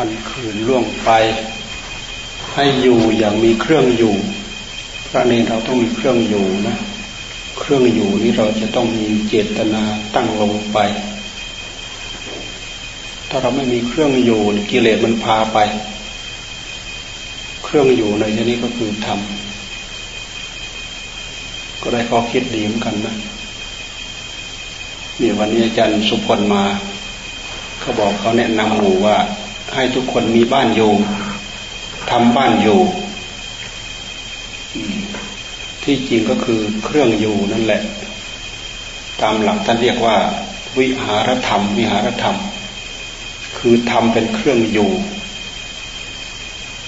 วันคืนล่วงไป ให้อยู่อย่างมีเครื่องอยู่ พระเนรเราต้องมีเครื่องอยู่นะ เครื่องอยู่นี้เราจะต้องมีเจตนาตั้งลงไป ถ้าเราไม่มีเครื่องอยู่กิเลสมันพาไป เครื่องอยู่ในที่นี้ก็คือธรรมก็ได้ข้อคิดดีเหมือนกันนะนี่วันนี้อาจารย์สุพลมา เขาบอกเขาแนะนำหมู่ว่า ให้ทุกคนมีบ้านอยู่ทำบ้านอยู่ ที่จริงก็คือเครื่องอยู่นั่นแหละ ตามหลักท่านเรียกว่า วิหารธรรม วิหารธรรม คือทำเป็นเครื่องอยู่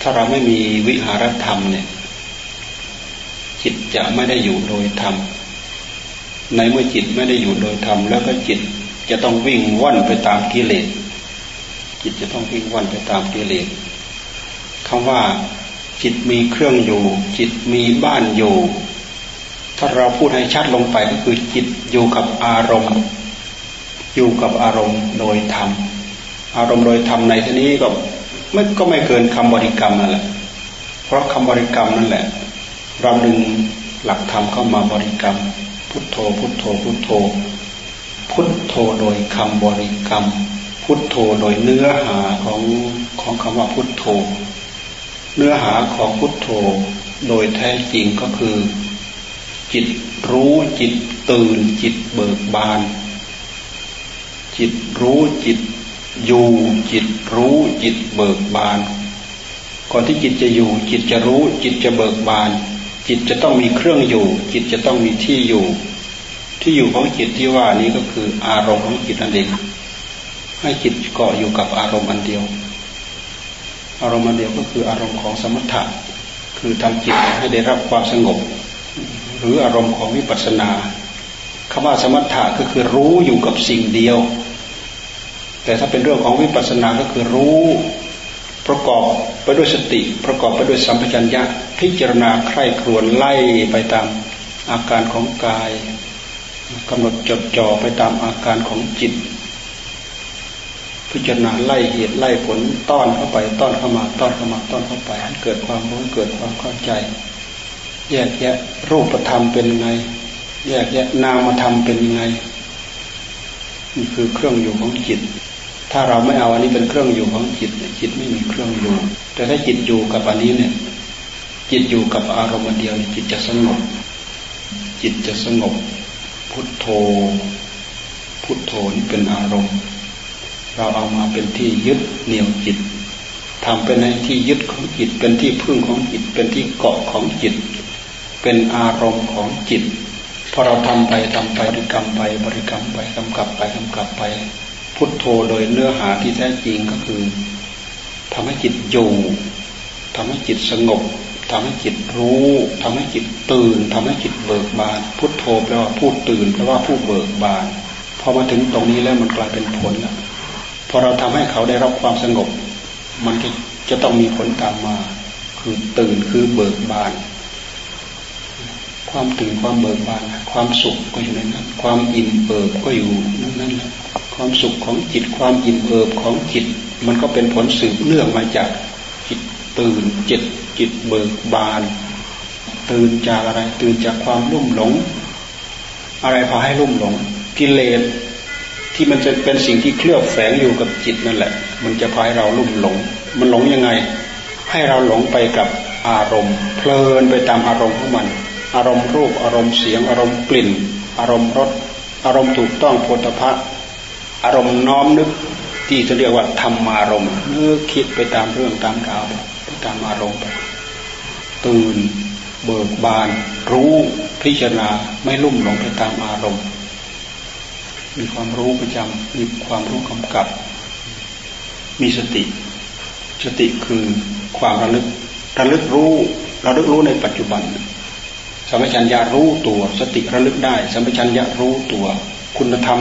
ถ้าเราไม่มีวิหารธรรมเนี่ย จิตจะไม่ได้อยู่โดยธรรมในเมื่อจิตไม่ได้อยู่โดยธรรมแล้วก็จิตจะต้องวิ่งว่อนไปตามกิเลส จิตจะต้องวิ่งว่อนไปตามกิเลสคำว่าจิตมีเครื่องอยู่ จิตมีบ้านอยู่ ถ้าเราพูดให้ชัดลงไปก็คือจิตอยู่กับอารมณ์ อยู่กับอารมณ์โดยธรรมอารมณ์โดยธรรมในที่นี้ก็ไม่ก็ไม่เกินคำบริกรรมนั่นแหละ เพราะคำบริกรรมนั่นแหละ เราดึงหลักธรรมเข้ามาบริกรรม พุทโธ พุทโธ พุทโธ พุทโธโดยคำบริกรรม พุทโธโดยเนื้อหาของของคำว่าพุทโธ เนื้อหาของพุทโธโดยแท้จริงก็คือ จิตรู้จิตตื่นจิตเบิกบาน จิตรู้จิตอยู่จิตรู้จิตเบิกบาน ก่อนที่จิตจะอยู่ จิตจะรู้จิตจะเบิกบาน จิตจะต้องมีเครื่องอยู่ จิตจะต้องมีที่อยู่ ที่อยู่ของจิตที่ว่านี้ก็คืออารมณ์ของจิตนั่นเอง ให้จิตเกาะอยู่กับอารมณ์อันเดียว อารมณ์อันเดียวก็คืออารมณ์ของสมถะคือทำจิตให้ได้รับความสงบ หรืออารมณ์ของวิปัสสนาคำว่าสมถะก็คือรู้อยู่กับสิ่งเดียว แต่ถ้าเป็นเรื่องของวิปัสสนาก็คือรู้ประกอบไปด้วยสติ ประกอบไปด้วยสัมปชัญญะพิจารณาใคร่ครวญไล่ไปตามอาการของกายกำหนดจดจ่อไปตามอาการของจิต พิจารณาไล่เหตุไล่ผลต้อนเข้าไป ต้อนเข้ามา ต้อนเข้ามาต้อนเข้าไปให้เกิดความรู้เกิดความเข้าใจ แยกแยะรูปธรรมเป็นไง แยกแยะนามธรรมเป็นไงนี่คือเครื่องอยู่ของจิต ถ้าเราไม่เอาอันนี้เป็นเครื่องอยู่ของจิตจิตไม่มีเครื่องอยู่ แต่ถ้าจิตอยู่กับอันนี้เนี่ย จิตอยู่กับอารมณ์เดียว จิตจะสงบ จิตจะสงบ พุทโธ พุทโธนี่เป็นอารมณ์ เราเอามาเป็นที่ยึดเหนี่ยวจิตทำเป็นในที่ยึดของจิต เป็นที่พึ่งของจิต เป็นที่เกาะของจิต เป็นอารมณ์ของจิตพอเราทำไปทำไปบริกรรมไปบริกรรมไปกำกับไปกำกับไป พุทโธโดยเนื้อหาที่แท้จริงก็คือทำให้จิตอยู่ทำให้จิตสงบทำให้จิตรู้ทำให้จิตตื่นทำให้จิตเบิกบาน พุทโธแปลว่าผู้ตื่นแปลว่าผู้เบิกบานพอมาถึงตรงนี้แล้วมันกลายเป็นผลแล้ว อเราทำให้เขาได้รับความสงบ มันจะจะต้องมีผลตามมา คือตื่นคือเบิกบาน ความตื่นความเบิกบาน ความสุขก็อยู่ในนั้น ความอิ่มเอิบก็อยู่นั่นนั่นแหละความสุขของจิตความอิ่มเอิบของจิต มันก็เป็นผลสืบเนื่องมาจากจิตตื่นจิตจิตเบิกบาน ตื่นจากอะไรตื่นจากความรุ่มหลง อะไรพอให้รุ่มหลง กิเลส ที่มันจะเป็นสิ่งที่เคลือบแฝงอยู่กับจิตนั่นแหละ มันจะพาให้เราลุ่มหลง มันหลงยังไง ให้เราหลงไปกับอารมณ์ เพลินไปตามอารมณ์ของมัน อารมณ์รูป อารมณ์เสียง อารมณ์กลิ่น อารมณ์รส อารมณ์ถูกต้องโพธพะ อารมณ์น้อมนึกที่จะเรียกว่าธรรมารมณ์นึกคิดไปตามเรื่องตามราวไปตามอารมณ์ไปตื่น เบิกบาน รู้พิจารณาไม่ลุ่มหลงไปตามอารมณ์ มีความรู้ประจำมีความรู้กำกับ มีสติ สติคือความระลึกระลึกรู้ระลึกรู้ในปัจจุบันสัมปชัญญะรู้ตัว สติระลึกได้สัมปชัญญะรู้ตัว คุณธรรม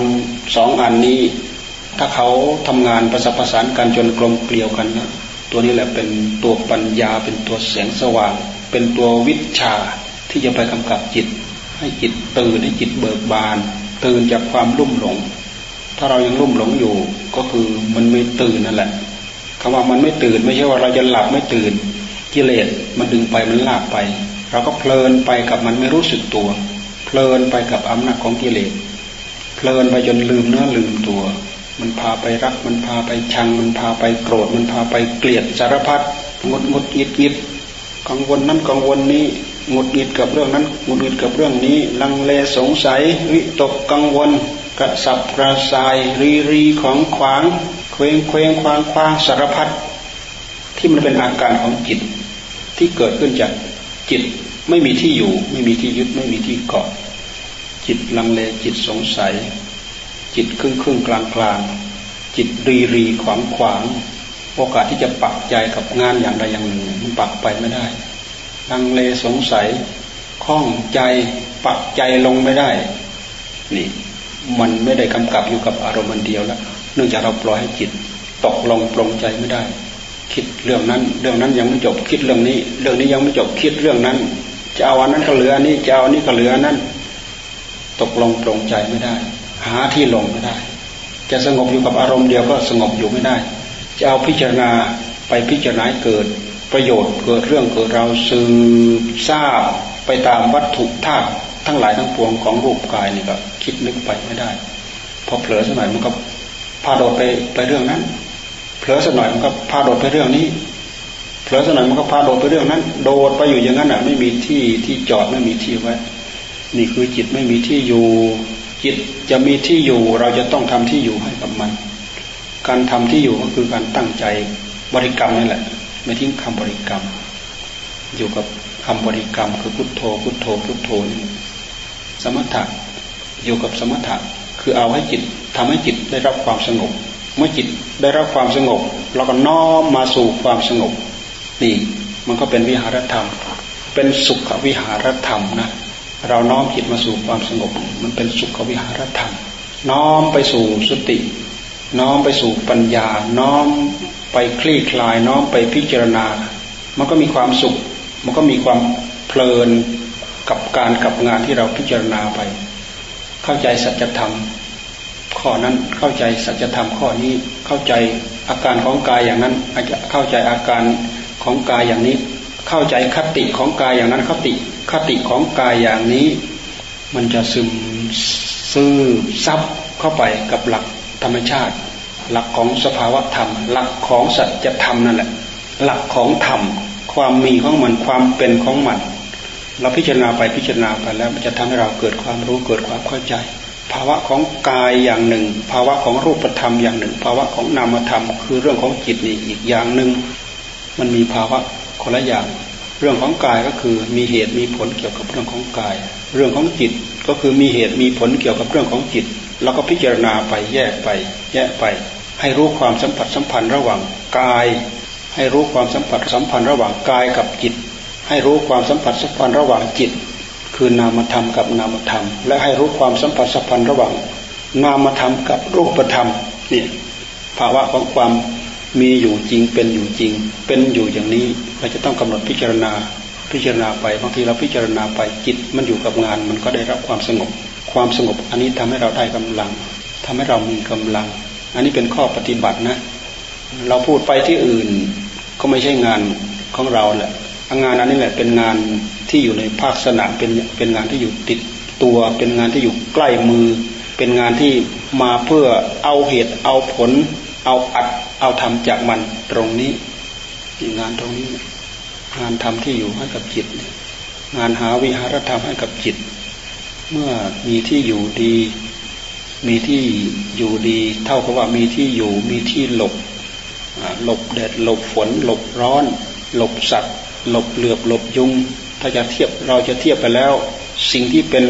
สองอันนี้ ถ้าเขาทำงานประสานประสานกันจนกลมเกลียวกันนะตัวนี้แหละเป็นตัวปัญญาเป็นตัวแสงสว่าง เป็นตัววิชาที่จะไปกำกับจิต ให้จิตตื่นให้จิตเบิกบาน ตื่นจากความลุ่มหลง ถ้าเรายังลุ่มหลงอยู่ ก็คือมันไม่ตื่นนั่นแหละคคำว่ามันไม่ตื่นไม่ใช่ว่าเราจะหลับไม่ตื่น กิเลสมันดึงไปมันลากไป เราก็เพลินไปกับมันไม่รู้สึกตัว เพลินไปกับอำนาจของกิเลส เพลินไปจนลืมเนื้อลืมตัว มันพาไปรัก มันพาไปชัง มันพาไปโกรธ มันพาไปเกลียดสารพัดงดงดงิดงิดกังวลนั้นกังวลนี้ หงุดหงิดกับเรื่องนั้นหงุดหงิดกับเรื่องนี้ ลังเลสงสัย วิตกกังวล กระสับกระส่าย รีรีของขวาง เคว้งเคว้งควางควางสารพัดที่มันเป็นอาการของจิต ที่เกิดขึ้นจากจิตไม่มีที่อยู่ ไม่มีที่ยึดไม่มีที่เกาะ จิตลังเลจิตสงสัย จิตครึ่งครึ่งกลางกลางจิตรีรีขวางขวาง โอกาสที่จะปักใจกับงานอย่างใดอย่างหนึ่งมันปักไปไม่ได้ ลังเลสงสัยข้องใจปักใจลงไม่ได้ นี่มันไม่ได้กำกับอยู่กับอารมณ์เดียวแล้วเนื่องจากเราปล่อยให้จิตตกลงปรงใจไม่ได้ คิดเรื่องนั้น เรื่องนั้นยังไม่จบคิดเรื่องนี้ เรื่องนี้ยังไม่จบคิดเรื่องนั้นจะเอาอันนั้นก็เหลืออันนี้จะเอาอันนี้ก็เหลือนั้น ตกลงปรงใจไม่ได้ หาที่ลงไม่ได้ จะสงบอยู่กับอารมณ์เดียวก็สงบอยู่ไม่ได้ จะเอาพิจารณาไปพิจารณาเกิด ประโยชน์เกิดเรื่องเกิดเราสืบทราบไปตามวัตถุธาตุทั้งหลายทั้งปวงของรูปกายนี่ก็คิดนึกไปไม่ได้ พอเผลอสักหน่อยมันก็พาโดดไปไปเรื่องนั้นเผลอสักหน่อยมันก็พาโดดไปเรื่องนี้เผลอสักหน่อยมันก็พาโดดไปเรื่องนั้น โดดไปอยู่อย่างนั้นอะ ไม่มีที่ที่จอดไม่มีที่ไว้ นี่คือจิตไม่มีที่อยู่ จิตจะมีที่อยู่ เราจะต้องทำที่อยู่ให้กับมัน การทำที่อยู่ก็คือการตั้งใจบริกรรมนี่แหละ ไม่ทิ้งคำบริกรรม อยู่กับคำบริกรรมคือพุทโธพุทโธพุทโธนี่สมถะอยู่กับสมถะคือเอาให้จิตทำให้จิตได้รับความสงบ เมื่อจิตได้รับความสงบ เราก็น้อมมาสู่ความสงบนี่มันก็เป็นวิหารธรรม เป็นสุขวิหารธรรมนะเราน้อมจิตมาสู่ความสงบ มันเป็นสุขวิหารธรรม น้อมไปสู่สติ น้อมไปสู่ปัญญา น้อมไปคลี่คลาย น้อมไปพิจารณา มันก็มีความสุข มันก็มีความเพลินกับการกับงานที่เราพิจารณาไป เข้าใจสัจธรรม ข้อนั้นเข้าใจสัจธรรมข้อนี้เข้าใจอาการของกายอย่างนั้นอาจจะเข้าใจอาการของกายอย่างนี้ เข้าใจคติของกายอย่างนั้นคติคติของกายอย่างนี้ มันจะซึมซื่อซับเข้าไปกับหลักธรรมชาติ หลักของสภาวะธรรม หลักของสัจธรรมนั่นแหละ หลักของธรรม ความมีของมันความเป็นของมัน เราพิจารณาไปพิจารณาไปแล้วมันจะทำให้เราเกิดความรู้เกิดความเข้าใจ ภาวะของกายอย่างหนึ่ง ภาวะของรูปธรรมอย่างหนึ่ง ภาวะของนามธรรม คือเรื่องของจิตนี่อีกอย่างหนึ่ง มันมีภาวะคนละอย่าง เรื่องของกายก็คือมีเหตุมีผลเกี่ยวกับเรื่องของกาย เรื่องของจิตก็คือมีเหตุมีผลเกี่ยวกับเรื่องของจิตเราก็พิจารณาไปแยกไป แยกไป ให้รู้ความสัมผัสสัมพันธ์ระหว่างกาย ให้รู้ความสัมผัสสัมพันธ์ระหว่างกายกับจิต ให้รู้ความสัมผัสสัมพันธ์ระหว่างจิต คือนามธรรมกับนามธรรม และให้รู้ความสัมผัสสัมพันธ์ระหว่าง นามธรรมกับรูปธรรมนี่ภาวะของความมีอยู่จริงเป็นอยู่จริง เป็นอยู่อย่างนี้เราจะต้องกำหนดพิจารณาพิจารณาไปบางทีเราพิจารณาไปจิตมันอยู่กับงานมันก็ได้รับความสงบ ความสงบอันนี้ทำให้เราได้กำลังทำให้เรามีกำลัง อันนี้เป็นข้อปฏิบัตินะ เราพูดไปที่อื่นก็ไม่ใช่งานของเราแหละงานอันนี้แหละเป็นงานที่อยู่ในภาคสนามเป็นเป็นงานที่อยู่ติดตัว เป็นงานที่อยู่ใกล้มือ เป็นงานที่มาเพื่อเอาเหตุเอาผล เอาอัดเอาทำจากมันตรงนี้งานตรงนี้ งานทำที่อยู่ให้กับจิต งานหาวิหารธรรมให้กับจิต เมื่อมีที่อยู่ดี มีที่อยู่ดี เท่ากับว่ามีที่อยู่มีที่หลบหลบแดดหลบฝน หลบร้อน หลบสัตว์ หลบเหลือบหลบยุง ถ้าจะเทียบเราจะเทียบไปแล้ว สิ่งที่เป็น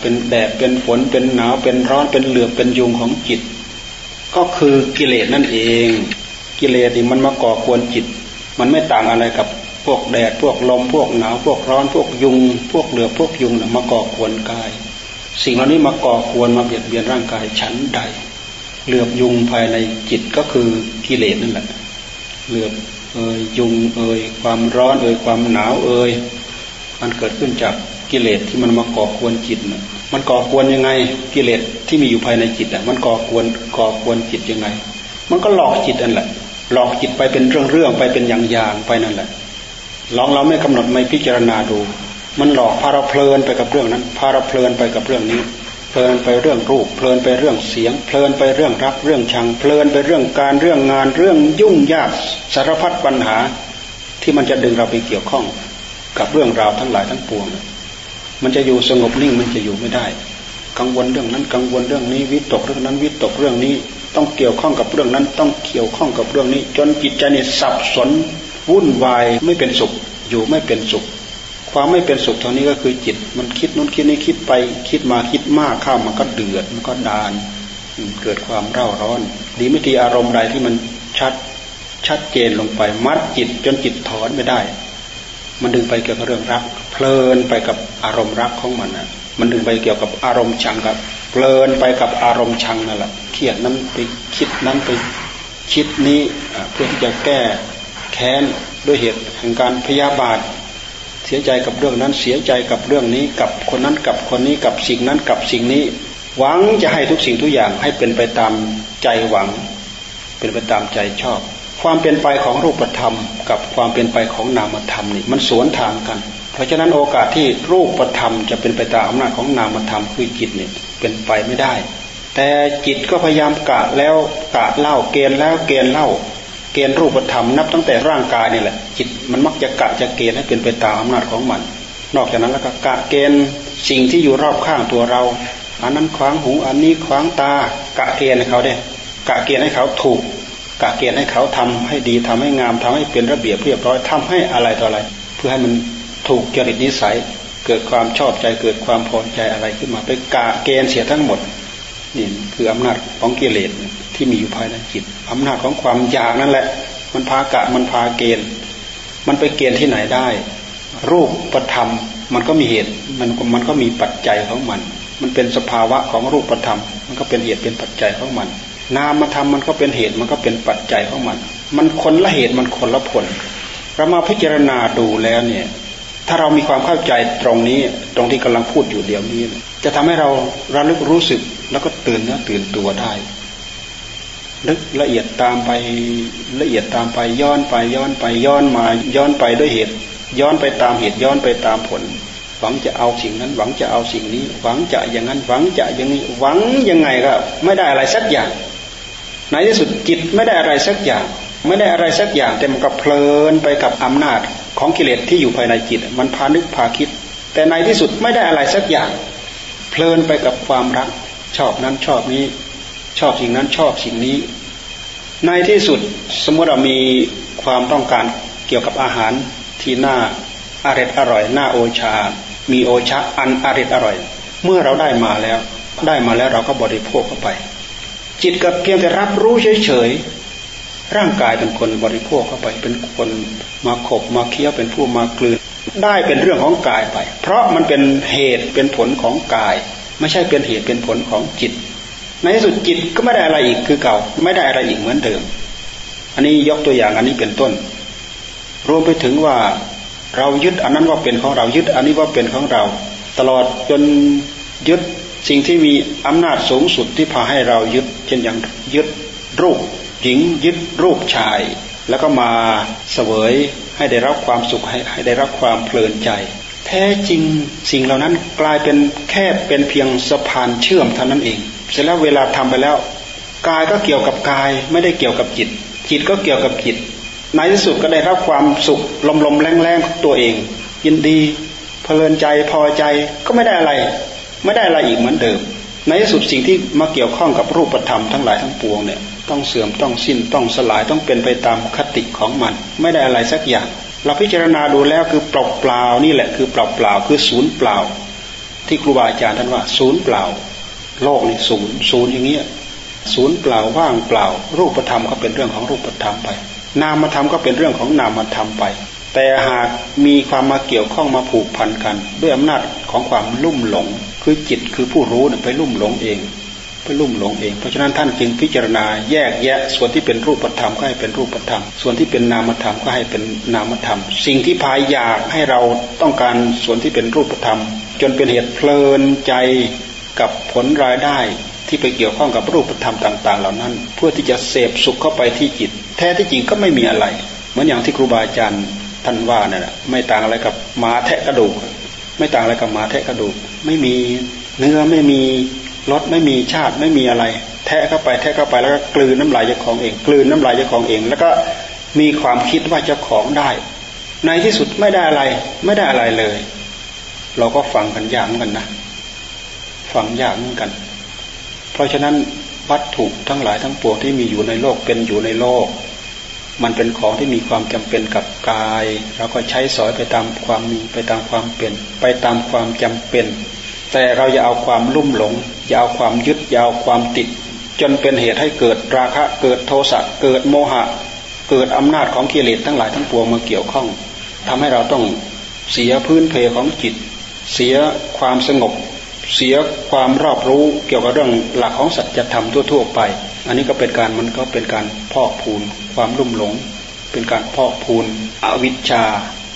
เป็นแดดเป็นฝนเป็นหนาวเป็นร้อนเป็นเหลือบเป็นยุงของจิต ก็คือกิเลสนั่นเอง กิเลสนี่มันมาก่อควรจิต มันไม่ต่างอะไรกับพวกแดดพวกลมพวกหนาวพวกร้อนพวกยุง พวกเหลือบพวกยุงนะมาก่อควรกาย สิ่งเหล่านี้มาก่อควรมาเบียดเบียนร่างกายฉันใด เหลือบยุงภายในจิตก็คือกิเลสนั่นแหละ เหลือบเอ่ยยุงเอ่ยความร้อนเอ่ยความหนาวเอ่ยมันเกิดขึ้นจากกิเลสที่มันมาก่อควรจิตนะมันก่อควรยังไงกิเลสที่มีอยู่ภายในจิตอะมันก่อควรก่อควรจิตยังไง มันก็หลอกจิตนั่นแหละ หลอกจิตไปเป็นเรื่องๆไปเป็นอย่างๆไปนั่นแหละลองเราไม่กำหนดไม่พิจารณาดู มันหลอกพาเราเพลินไปกับเรื่องนั้นพาเราเพลินไปกับเรื่องนี้ เพลินไปเรื่องรูป เพลินไปเรื่องเสียง เพลินไปเรื่องรักเรื่องชัง เพลินไปเรื่องการเรื่องงานเรื่องยุ่งยากสารพัดปัญหา ที่มันจะดึงเราไปเกี่ยวข้องกับเรื่องราวทั้งหลายทั้งปวง มันจะอยู่สงบนิ่งมันจะอยู่ไม่ได้ กังวลเรื่องนั้นกังวลเรื่องนี้วิตกเรื่องนั้นวิตกเรื่องนี้ ต้องเกี่ยวข้องกับเรื่องนั้น ต้องเกี่ยวข้องกับเรื่องนี้ จนจิตใจเนี่ยสับสนวุ่นวายไม่เป็นสุข อยู่ไม่เป็นสุข ความไม่เป็นสุขเท่านี้ก็คือจิต มันคิดนู้นคิดนี้คิดไปคิดมาคิดมากเข้ามันก็เดือดมันก็ดานเกิดความเร่าร้อน ดีไม่ดีอารมณ์ใดที่มันชัดชัดเจนลงไป มัดจิตจนจิตถอนไม่ได้ มันดึงไปเกี่ยวกับเรื่องรัก เพลินไปกับอารมณ์รักของมันนะมันดึงไปเกี่ยวกับอารมณ์ชังกับ เพลินไปกับอารมณ์ชังนั่นแหละเครียดนั้นไปคิดนั้นไปคิดนี้เพื่อที่จะแก้แค้นด้วยเหตุแห่งการพยาบาท เสียใจกับเรื่องนั้นเสียใจกับเรื่องนี้กับคนนั้นกับคนนี้กับสิ่งนั้นกับสิ่งนี้ หวังจะให้ทุกสิ่งทุกอย่างให้เป็นไปตามใจหวัง เป็นไปตามใจชอบ ความเป็นไปของรูปธรรม กับความเป็นไปของนามธรรมนี่มันสวนทางกัน เพราะฉะนั้นโอกาสที่รูปธรรมจะเป็นไปตามอำนาจของนามธรรมคือจิตเนี่ยเป็นไปไม่ได้ แต่จิตก็พยายามกะแล้วกะเล่าเกณฑ์แล้วเกณฑ์เล่า เกณฑ์รูปธรรมนับตั้งแต่ร่างกายนี่แหละ จิตมันมักจะกะจะเกณฑ์ให้เป็นไปตามอำนาจของมัน นอกจากนั้นแล้วก็กะเกณฑ์สิ่งที่อยู่รอบข้างตัวเราอันนั้นขวางหูอันนี้ขวางตากะเกณฑ์ให้เขาได้กะเกณฑ์ให้เขาถูกกะเกณฑ์ให้เขาทำให้ดีทำให้งามทำให้เป็นระเบียบเรียบร้อยทำให้อะไรต่ออะไร เพื่อให้มันถูกจริตนิสัย เกิดความชอบใจเกิดความพอใจอะไรขึ้นมาไปกะเกณฑ์เสียทั้งหมดนี่คืออำนาจของกิเลส ที่มีอยู่ภายในจิตอำนาจของความอยากนั่นแหละ มันพากะมันพาเกณฑ์ มันไปเกณฑ์ที่ไหนได้ รูปประธรรมมันก็มีเหตุมันมันก็มีปัจจัยของมัน มันเป็นสภาวะของรูปประธรรม มันก็เป็นเหตุเป็นปัจจัยของมัน นามธรรมมันก็เป็นเหตุมันก็เป็นปัจจัยของมัน มันคนละเหตุมันคนละผลเรามาพิจารณาดูแล้วเนี่ย ถ้าเรามีความเข้าใจตรงนี้ตรงที่กำลังพูดอยู่เดี๋ยวนี้ จะทำให้เราระลึกรู้สึกแล้วก็ตื่นเนื้อตื่นตัวได้ ลึกละเอียดตามไปละเอียดตามไปย้อนไปย้อนไปย้อนมาย้อนไปด้วยเหตุ ย้อนไปตามเหตุย้อนไปตามผล หวังจะเอาสิ่งนั้น หวังจะเอาสิ่งนี้ หวังจะอย่างนั้น หวังจะอย่างนี้ หวังยังไงก็ไม่ได้อะไรสักอย่างในที่สุดจิตไม่ได้อะไรสักอย่าง ไม่ได้อะไรสักอย่างแต่มันก็เพลินไปกับอำนาจของกิเลสที่อยู่ภายในจิต มันพานึกพาคิด แต่ในที่สุดไม่ได้อะไรสักอย่าง เพลินไปกับความรัก ชอบนั้นชอบนี้ ชอบสิ่งนั้นชอบสิ่งนี้ ในที่สุดสมมติเรามีความต้องการเกี่ยวกับอาหารที่น่าอร่อยอร่อยน่าโอชา มีโอชาอันอร่อยอร่อย เมื่อเราได้มาแล้ว ได้มาแล้วเราก็บริโภคเข้าไป จิตก็เพียงแต่รับรู้เฉยๆร่างกายเป็นคนบริโภคเข้าไป เป็นคนมาขบมาเคี้ยวเป็นผู้มากลืน ได้เป็นเรื่องของกายไป เพราะมันเป็นเหตุเป็นผลของกาย ไม่ใช่เป็นเหตุเป็นผลของจิต ในที่สุดจิตก็ไม่ได้อะไรอีกคือเก่า ไม่ได้อะไรอีกเหมือนเดิม อันนี้ยกตัวอย่างอันนี้เป็นต้น รวมไปถึงว่าเรายึดอันนั้นว่าเป็นของเรายึดอันนี้ว่าเป็นของเรา ตลอดจนยึดสิ่งที่มีอำนาจสูงสุดที่พาให้เรายึด เช่นอย่างยึดรูปหญิงยึดรูปชาย แล้วก็มาเสวยให้ได้รับความสุขให้ให้ได้รับความเพลินใจ แท้จริงสิ่งเหล่านั้นกลายเป็นแค่เป็นเพียงสะพานเชื่อมเท่านั้นเอง เสร็จแล้วเวลาทำไปแล้วกายก็เกี่ยวกับกายไม่ได้เกี่ยวกับจิต จิตก็เกี่ยวกับจิตในที่สุดก็ได้รับความสุขลมๆแรงๆตัวเอง ยินดีเพลินใจพอใจก็ไม่ได้อะไร ไม่ได้อะไรอีกเหมือนเดิม ในที่สุดสิ่งที่มาเกี่ยวข้องกับรูปธรรมทั้งหลายทั้งปวงเนี่ยต้องเสื่อมต้องสิ้นต้องสลายต้องเป็นไปตามคติของมัน ไม่ได้อะไรสักอย่าง เราพิจารณาดูแล้วคือเปล่าเปล่านี่แหละคือเปล่าเปล่าคือศูนย์เปล่า ที่ครูบาอาจารย์ท่านว่า ศูนย์เปล่า โลกนี่ศูนย์ศูนย์อย่างเงี้ยศูนย์เปล่าว่างเปล่า รูปธรรมก็เป็นเรื่องของรูปธรรมไป นามธรรมก็เป็นเรื่องของนามธรรมไป แต่หากมีความมาเกี่ยวข้องมาผูกพันกัน ด้วยอำนาจของความลุ่มหลง คือจิตคือผู้รู้เนี่ยไปลุ่มหลงเองไปลุ่มหลงเอง เพราะฉะนั้นท่านจึงพิจารณาแยกแยะ ส่วนที่เป็นรูปธรรมก็ให้เป็นรูปธรรม ส่วนที่เป็นนามธรรมก็ให้เป็นนามธรรม สิ่งที่พายอยากให้เราต้องการส่วนที่เป็นรูปธรรม จนเป็นเหตุเพลินใจ กับผลรายได้ที่ไปเกี่ยวข้องกับรูปธรรมต่าง ๆ เหล่านั้น เพื่อที่จะเสพสุขเข้าไปที่จิต แท้ที่จริงก็ไม่มีอะไร เหมือนอย่างที่ครูบาอาจารย์ท่านว่านั่นแหละไม่ต่างอะไรกับหมาแทะกระดูก ไม่ต่างอะไรกับหมาแทะกระดูก ไม่มีเนื้อไม่มีรสไม่มีชาติไม่มีอะไร แทะเข้าไปแทะเข้าไปแล้วก็กลืนน้ำลายเจ้าของเอง กลืนน้ำลายเจ้าของเอง แล้วก็มีความคิดว่าเจ้าของได้ ในที่สุดไม่ได้อะไร ไม่ได้อะไรเลย เราก็ฟังกันยากเหมือนกันนะ ฟังยากเหมือนกัน เพราะฉะนั้นวัตถุทั้งหลายทั้งปวงที่มีอยู่ในโลกเป็นอยู่ในโลก มันเป็นของที่มีความจำเป็นกับกายเราก็ใช้สอยไปตามความมีไปตามความเปลี่ยนไปตามความจำเป็น แต่เราอย่าเอาความลุ่มหลง อย่าเอาความยึดอย่าเอาความติด จนเป็นเหตุให้เกิดราคะเกิดโทสะเกิดโมหะ เกิดอำนาจของกิเลสทั้งหลายทั้งปวงมาเกี่ยวข้องทำให้เราต้องเสียพื้นเพของจิต เสียความสงบ เสียความรอบรู้เกี่ยวกับเรื่องหลักของสัจธรรมทั่ว ๆ ไป อันนี้ก็เป็นการมันก็เป็นการพอกพูนความลุ่มหลง เป็นการพอกพูนอวิชชา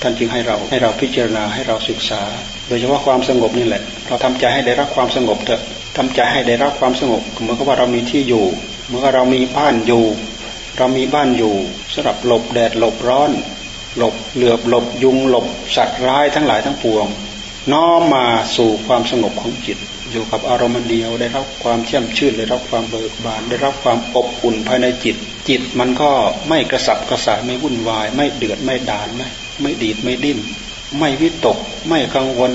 ท่านจึงให้เราให้เราพิจารณาให้เราศึกษา โดยเฉพาะความสงบนี่แหละ เราทำใจให้ได้รับความสงบเถอะทำใจให้ได้รับความสงบเหมือนกับว่าเรามีที่อยู่เมื่อเรามีบ้านอยู่ เรามีบ้านอยู่สำหรับหลบแดดหลบร้อน หลบเหลือบหลบยุงหลบสัตว์ร้ายทั้งหลายทั้งปวง น้อมมาสู่ความสงบของจิต อยู่กับอารมณ์เดียวได้รับความเชื่อมชื่นได้รับความเบิกบาน ได้รับความอบอุ่นภายในจิต จิตมันก็ไม่กระสับกระส่ายไม่วุ่นวาย ไม่เดือดไม่ดานไม่ไม่ดีดไม่ดิ้น ไม่วิตก ไม่กังวล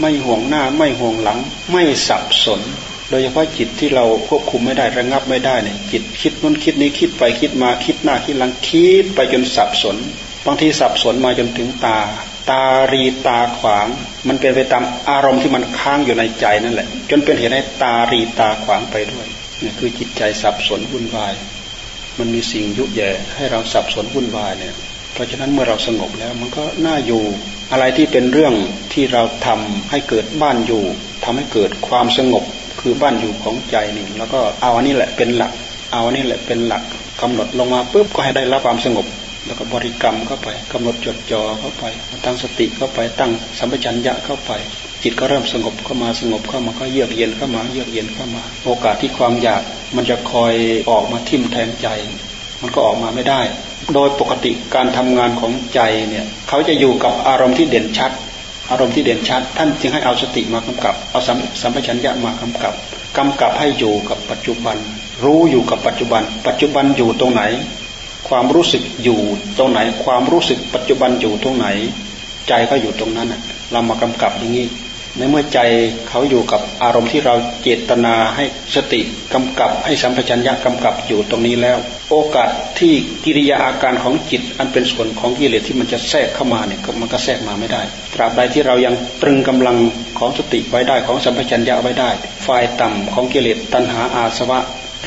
ไม่ห่วงหน้า ไม่ห่วงหลัง ไม่สับสน โดยเฉพาะจิตที่เราควบคุมไม่ได้ระงับไม่ได้เนี่ยจิตคิดนู้นคิดนี้คิดไปคิดมาคิดหน้าคิดหลังคิดไปจนสับสนบางทีสับสนมาจนถึงตา ตารีตาขวาง มันเป็นไปตามอารมณ์ที่มันค้างอยู่ในใจนั่นแหละ จนเป็นเหตุให้ตารีตาขวางไปด้วยนี่คือจิตใจสับสนวุ่นวาย มันมีสิ่งยุแย่ให้เราสับสนวุ่นวายเนี่ย เพราะฉะนั้นเมื่อเราสงบแล้ว มันก็น่าอยู่ อะไรที่เป็นเรื่องที่เราทำให้เกิดบ้านอยู่ทำให้เกิดความสงบคือบ้านอยู่ของใจนี่แล้วก็เอาอันนี้แหละเป็นหลัก เอาอันนี้แหละเป็นหลักกำหนดลงมาปุ๊บก็ให้ได้รับความสงบ แล้วก็บริกรรมเข้าไปกำหนดจดจ่อเข้าไป ตั้งสติเข้าไปตั้งสัมปชัญญะเข้าไป จิตก็เริ่มสงบเข้ามาสงบเข้ามาก็เยือกเย็นเข้ามาเยือกเย็นเข้ามา โอกาสที่ความอยากมันจะคอยออกมาทิ่มแทงใจ มันก็ออกมาไม่ได้ โดยปกติการทำงานของใจเนี่ยเขาจะอยู่กับอารมณ์ที่เด่นชัด อารมณ์ที่เด่นชัด ท่านจึงให้เอาสติมากำกับ เอาสัมปชัญญะมากำกับกำกับให้อยู่กับปัจจุบัน รู้อยู่กับปัจจุบัน ปัจจุบันอยู่ตรงไหน ความรู้สึกอยู่ตรงไหน ความรู้สึกปัจจุบันอยู่ตรงไหน ใจก็อยู่ตรงนั้นเรามากำกับอย่างนี้ในเมื่อใจเขาอยู่กับอารมณ์ที่เราเจตนาให้สติกำกับให้สัมปชัญญะกำกับอยู่ตรงนี้แล้ว โอกาสที่กิริยาอาการของจิต อันเป็นส่วนของกิเลสที่มันจะแทรกเข้ามาเนี่ยมันก็แทรกมาไม่ได้ ตราบใดที่เรายังตรึงกำลังของสติไว้ได้ของสัมปชัญญะไว้ได้ ฝ่ายต่ำของกิเลสตัณหาอาสวะ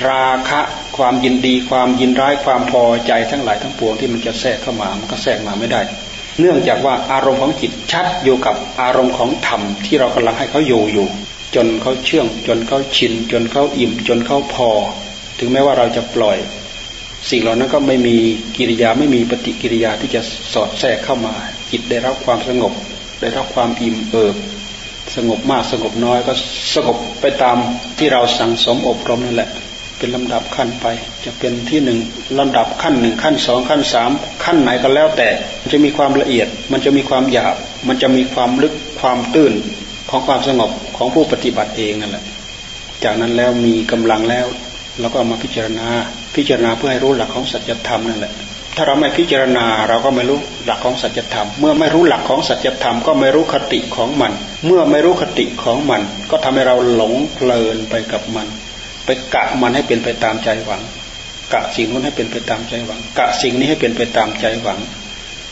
ราคะความยินดี ความยินร้ายความพอใจทั้งหลายทั้งปวงที่มันจะแทรกเข้ามามันก็แทรกมาไม่ได้ เนื่องจากว่าอารมณ์ของจิตชัดอยู่กับอารมณ์ของธรรมที่เรากำลังให้เขาอยู่อยู่ จนเขาเชื่อง จนเขาชิน จนเขาอิ่ม จนเขาพอ ถึงแม้ว่าเราจะปล่อย สิ่งเหล่านั้นก็ไม่มีกิริยาไม่มีปฏิกิริยาที่จะสอดแทรกเข้ามา จิตได้รับความสงบ ได้รับความอิ่มเอิบสงบมากสงบน้อยก็สงบไปตามที่เราสั่งสมอบรมนั่นแหละ เป็นลำดับขั้นไป จะเป็นที่หนึ่งลำดับขั้นหนึ่งขั้นสองขั้นสามขั้นไหนก็แล้วแต่มันจะมีความละเอียด มันจะมีความหยาบ มันจะมีความลึกความตื้นของความสงบของผู้ปฏิบัติเองนั่นแหละ จากนั้นแล้วมีกำลังแล้วเราก็มาพิจารณา พิจารณาเพื่อให้รู้หลักของสัจธรรมนั่นแหละ ถ้าเราไม่พิจารณาเราก็ไม่รู้หลักของสัจธรรม เมื่อไม่รู้หลักของสัจธรรมก็ไม่รู้คติของมัน เมื่อไม่รู้คติของมัน ก็ทำให้เราหลงเพลินไปกับมัน ไปกะมันให้เป็นไปตามใจหวัง กะสิ่งนู้นให้เป็นไปตามใจหวัง กะสิ่งนี้ให้เป็นไปตามใจหวัง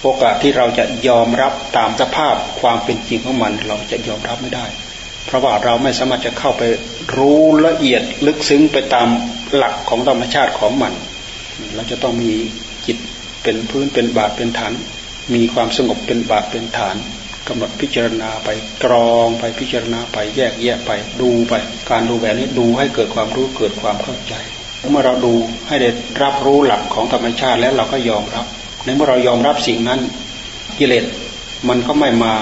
โอกาสที่เราจะยอมรับตามสภาพความเป็นจริงของมันเราจะยอมรับไม่ได้ เพราะว่าเราไม่สามารถจะเข้าไปรู้ละเอียดลึกซึ้งไปตามหลักของธรรมชาติของมัน เราจะต้องมีจิตเป็นพื้นเป็นบาทเป็นฐาน มีความสงบเป็นบาทเป็นฐาน กำหนดพิจารณาไปกรองไปพิจารณาไปแยกแยะไปดูไป การดูแบบนี้ดูให้เกิดความรู้เกิดความเข้าใจ เมื่อเราดูให้ได้รับรู้หลักของธรรมชาติแล้วเราก็ยอมรับ ในเมื่อเรายอมรับสิ่งนั้นกิเลสมันก็ไม่มา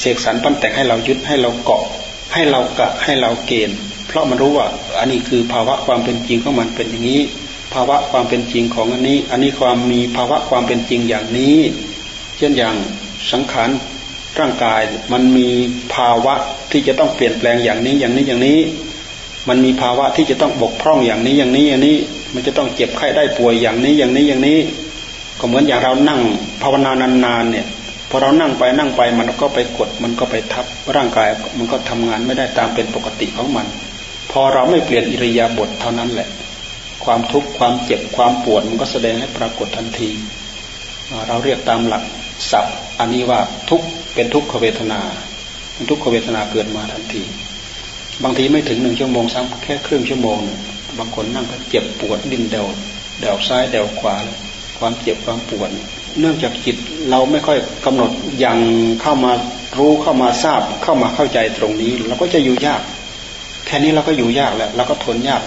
เสกสรรปั้นแต่งให้เรายึดให้เราเกาะ ให้เรากะให้เราเกณฑ์ เพราะมันรู้ว่าอันนี้คือภาวะความเป็นจริงของมันเป็นอย่างนี้ ภาวะความเป็นจริงของอันนี้ อันนี้ความมีภาวะความเป็นจริงอย่างนี้ เช่นอย่างสังขาร ร่างกายมันมีภาวะที่จะต้องเปลี่ยนแปลงอย่างนี้อย่างนี้อย่างนี้ มันมีภาวะที่จะต้องบกพร่องอย่างนี้อย่างนี้อย่างนี้ มันจะต้องเจ็บไข้ได้ป่วยอย่างนี้อย่างนี้อย่างนี้ ก็เหมือนอย่างเรานั่งภาวนานานๆเนี่ยพอเรานั่งไปนั่งไปมันก็ไปกดมันก็ไปทับร่างกายมันก็ทำงานไม่ได้ตามเป็นปกติของมัน พอเราไม่เปลี่ยนอิริยาบถเท่านั้นแหละ ความทุกข์ความเจ็บความปวดมันก็แสดงให้ปรากฏทันที เราเรียกตามหลักศัพท์อันนี้ว่าทุก เป็นทุกขเวทนาเป็นทุกขเวทนาเกิดมาทันที บางทีไม่ถึงหนึ่งชั่วโมงซ้ำแค่ครึ่งชั่วโมง บางคนนั่งก็เจ็บปวดดิ้นเดวเดวซ้ายเดวขวา ความเจ็บความปวด เนื่องจากจิตเราไม่ค่อยกำหนดอย่างเข้ามารู้เข้ามาทราบเข้ามาเข้าใจตรงนี้เราก็จะอยู่ยาก แค่นี้เราก็อยู่ยากแล้วเราก็ทนยาก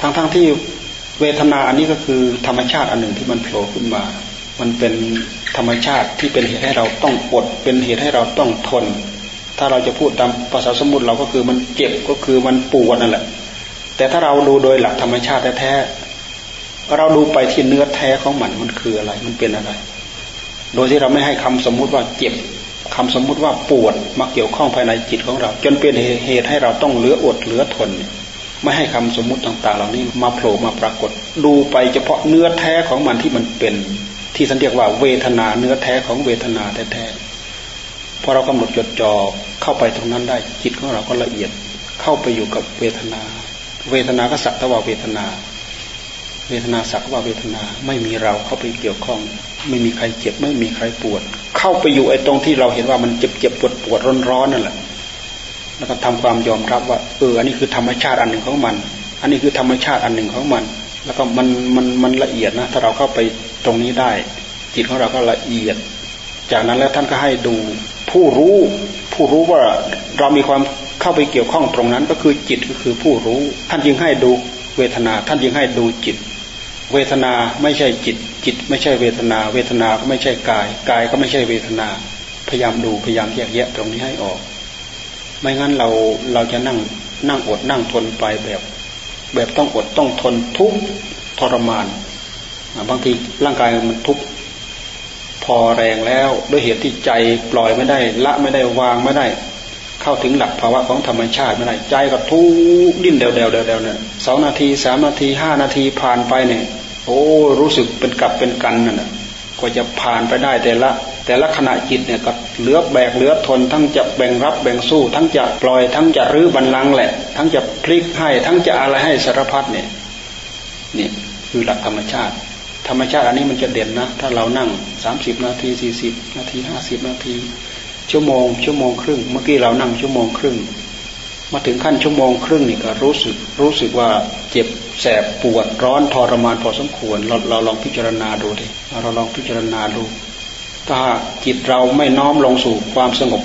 ทั้งๆทที่เวทนาอันนี้ก็คือธรรมชาติอันหนึ่งที่มันโผล่ขึ้นมา มันเป็น ธรรมชาติที่เป็นเหตุให้เราต้องอดเป็นเหตุให้เราต้องทน ถ้าเราจะพูดตามภาษาสมุติเราก็คือมันเจ็บก็คือมันปวดนั่นแหละ แต่ถ้าเราดูโดยหลักธรรมชาติแท้เราดูไปที่เนื้อแท้ของมันมันคืออะไร มันเป็นอะไร โดยที่เราไม่ให้คำสมมุติว่าเจ็บคำสมมุติว่าปวดมาเกี่ยวข้องภายในจิตของเรา จนเป็นเหตุให้เราต้องเหลืออดเหลือทนไม่ให้คำสมมุติต่างๆ เหล่านี้มาโผล่มาปรากฏ ดูไปเฉพาะเนื้อแท้ของมันที่มันเป็น ที่สันเรียกว่าเวทนาเนื้อแท้ของเวทนาแท้ๆพอเรากำหนดจดจ่อเข้าไปตรงนั้นได้ จิตของเราก็ละเอียดเข้าไปอยู่กับเวทนา เวทนาก็สักตะว่าเวทนา เวทนาสักว่าเวทนาไม่มีเราเข้าไปเกี่ยวข้อง ไม่มีใครเจ็บไม่มีใครปวด เข้าไปอยู่ไอ้ตรงที่เราเห็นว่ามันเจ็บเจ็บปวดปวดร้อนร้อนนั่นแหละแล้วก็ทำความยอมรับว่าเอออันนี้คือธรรมชาติอันหนึ่งของมัน อันนี้คือธรรมชาติอันหนึ่งของมัน แล้วก็มันมันมันละเอียดนะถ้าเราเข้าไป ตรงนี้ได้ จิตของเราก็ละเอียด จากนั้นแล้วท่านก็ให้ดูผู้รู้ ผู้รู้ว่าเรามีความเข้าไปเกี่ยวข้องตรงนั้นก็คือจิตก็คือผู้รู้ ท่านจึงให้ดูเวทนา ท่านจึงให้ดูจิต เวทนาไม่ใช่จิต จิตไม่ใช่เวทนา เวทนาก็ไม่ใช่กาย กายก็ไม่ใช่เวทนา พยายามดูพยายามแยกแยะตรงนี้ให้ออก ไม่งั้นเราเราจะนั่งนั่งอดนั่งทนไปแบบ แบบต้องอดต้องทนทุกทรมาน บางทีร่างกายมันทุกพอแรงแล้ว ด้วยเหตุที่ใจปล่อยไม่ได้ ละไม่ได้วางไม่ได้ เข้าถึงหลักภาวะของธรรมชาติไม่ได้ ใจก็ทุกดิ้นเดวเดวเดวเดวเนี่ยสองนาทีสามนาทีห้านาทีผ่านไปเนี่ย โอ้รู้สึกเป็นกับเป็นกันนั่นแหะก็จะผ่านไปได้แต่ละ แต่ละขณะจิตเนี่ยก็เหลือแบกเหลือทน ทั้งจะแบ่งรับแบ่งสู้ ทั้งจะปล่อย ทั้งจะรื้อบันลังแหละ ทั้งจะพลิกให้ ทั้งจะอะไรให้สารพัดเนี่ยนี่คือหลักธรรมชาติ ธรรมชาติอันนี้มันจะเด่นนะ ถ้าเรานั่งสามสิบนาทีสี่สิบนาทีห้าสิบนาที ชั่วโมง ชั่วโมงครึ่ง เมื่อกี้เรานั่งชั่วโมงครึ่ง มาถึงขั้นชั่วโมงครึ่งนี่ก็รู้สึกรู้สึกว่าเจ็บแสบปวดร้อนทรมานพอสมควร เราเราลองพิจารณาดูดิเราลองพิจารณาดู ถ้าจิตเราไม่น้อมลงสู่ความสงบ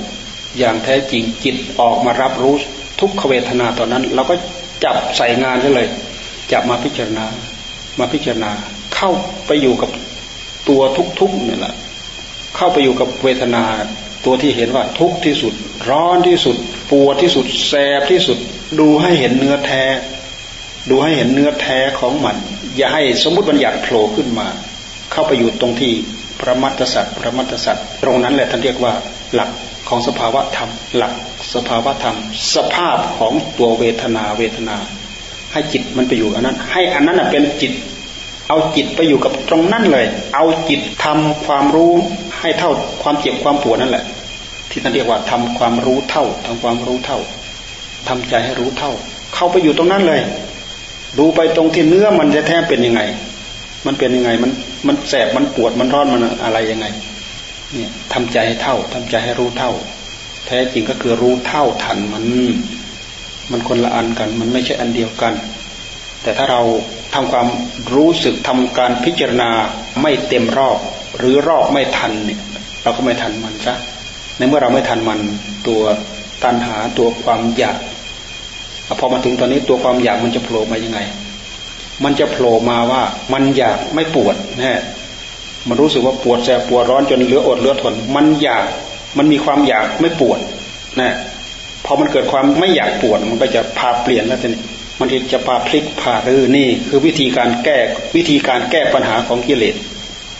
อย่างแท้จริงจิตออกมารับรู้ทุกขเวทนาตอนนั้น เราก็จับใส่งานซะเลย จับมาพิจารณามาพิจารณา เข้าไปอยู่กับตัวทุกๆเนี่ยแหละเข้าไปอยู่กับเวทนา ตัวที่เห็นว่าทุกที่สุด ร้อนที่สุด ปวดที่สุด แสบที่สุด ดูให้เห็นเนื้อแท้ ดูให้เห็นเนื้อแท้ของมัน อย่าให้สมมติบัญญัติโผล่ขึ้นมา เข้าไปอยู่ตรงที่พระมัตสัตว์พระมัตสัตว์ตรงนั้นแหละท่านเรียกว่าหลักของสภาวะธรรม หลักสภาวะธรรม สภาพของตัวเวทนาเวทนา ให้จิตมันไปอยู่อันนั้น ให้อันนั้นเป็นจิต เอาจิตไปอยู่กับตรงนั้นเลย เอาจิตทำความรู้ให้เท่าความเจ็บความปวดนั่นแหละ ที่ท่านเรียกว่าทำความรู้เท่าทำความรู้เท่าทำใจให้รู้เท่า เข้าไปอยู่ตรงนั้นเลย ดูไปตรงที่เนื้อมันจะแท้เป็นยังไง มันเป็นยังไงมันมันแสบมันปวดมันร้อนมันอะไรยังไง เนี่ยทำใจให้เท่าทำใจให้รู้เท่า แท้จริงก็คือรู้เท่าทันมัน มันคนละอันกัน มันไม่ใช่อันเดียวกัน แต่ถ้าเรา ทำความรู้สึกทำการพิจารณาไม่เต็มรอบ หรือรอบไม่ทันเนี่ยเราก็ไม่ทันมันซะในเมื่อเราไม่ทันมันตัวตันหาตัวความอยากพอมาถึงตอนนี้ตัวความอยากมันจะโผล่มายังไง มันจะโผล่มาว่ามันอยากไม่ปวดนะมันรู้สึกว่าปวดแสบปวดร้อนจนเหลืออดเหลือทน มันอยากมันมีความอยากไม่ปวดนะพออมันเกิดความไม่อยากปวดมันก็จะพาเปลี่ยนแล้วทีนี้ มันจะพาพลิกพารื้อนี่ คือวิธีการแก้วิธีการแก้ปัญหาของกิเลส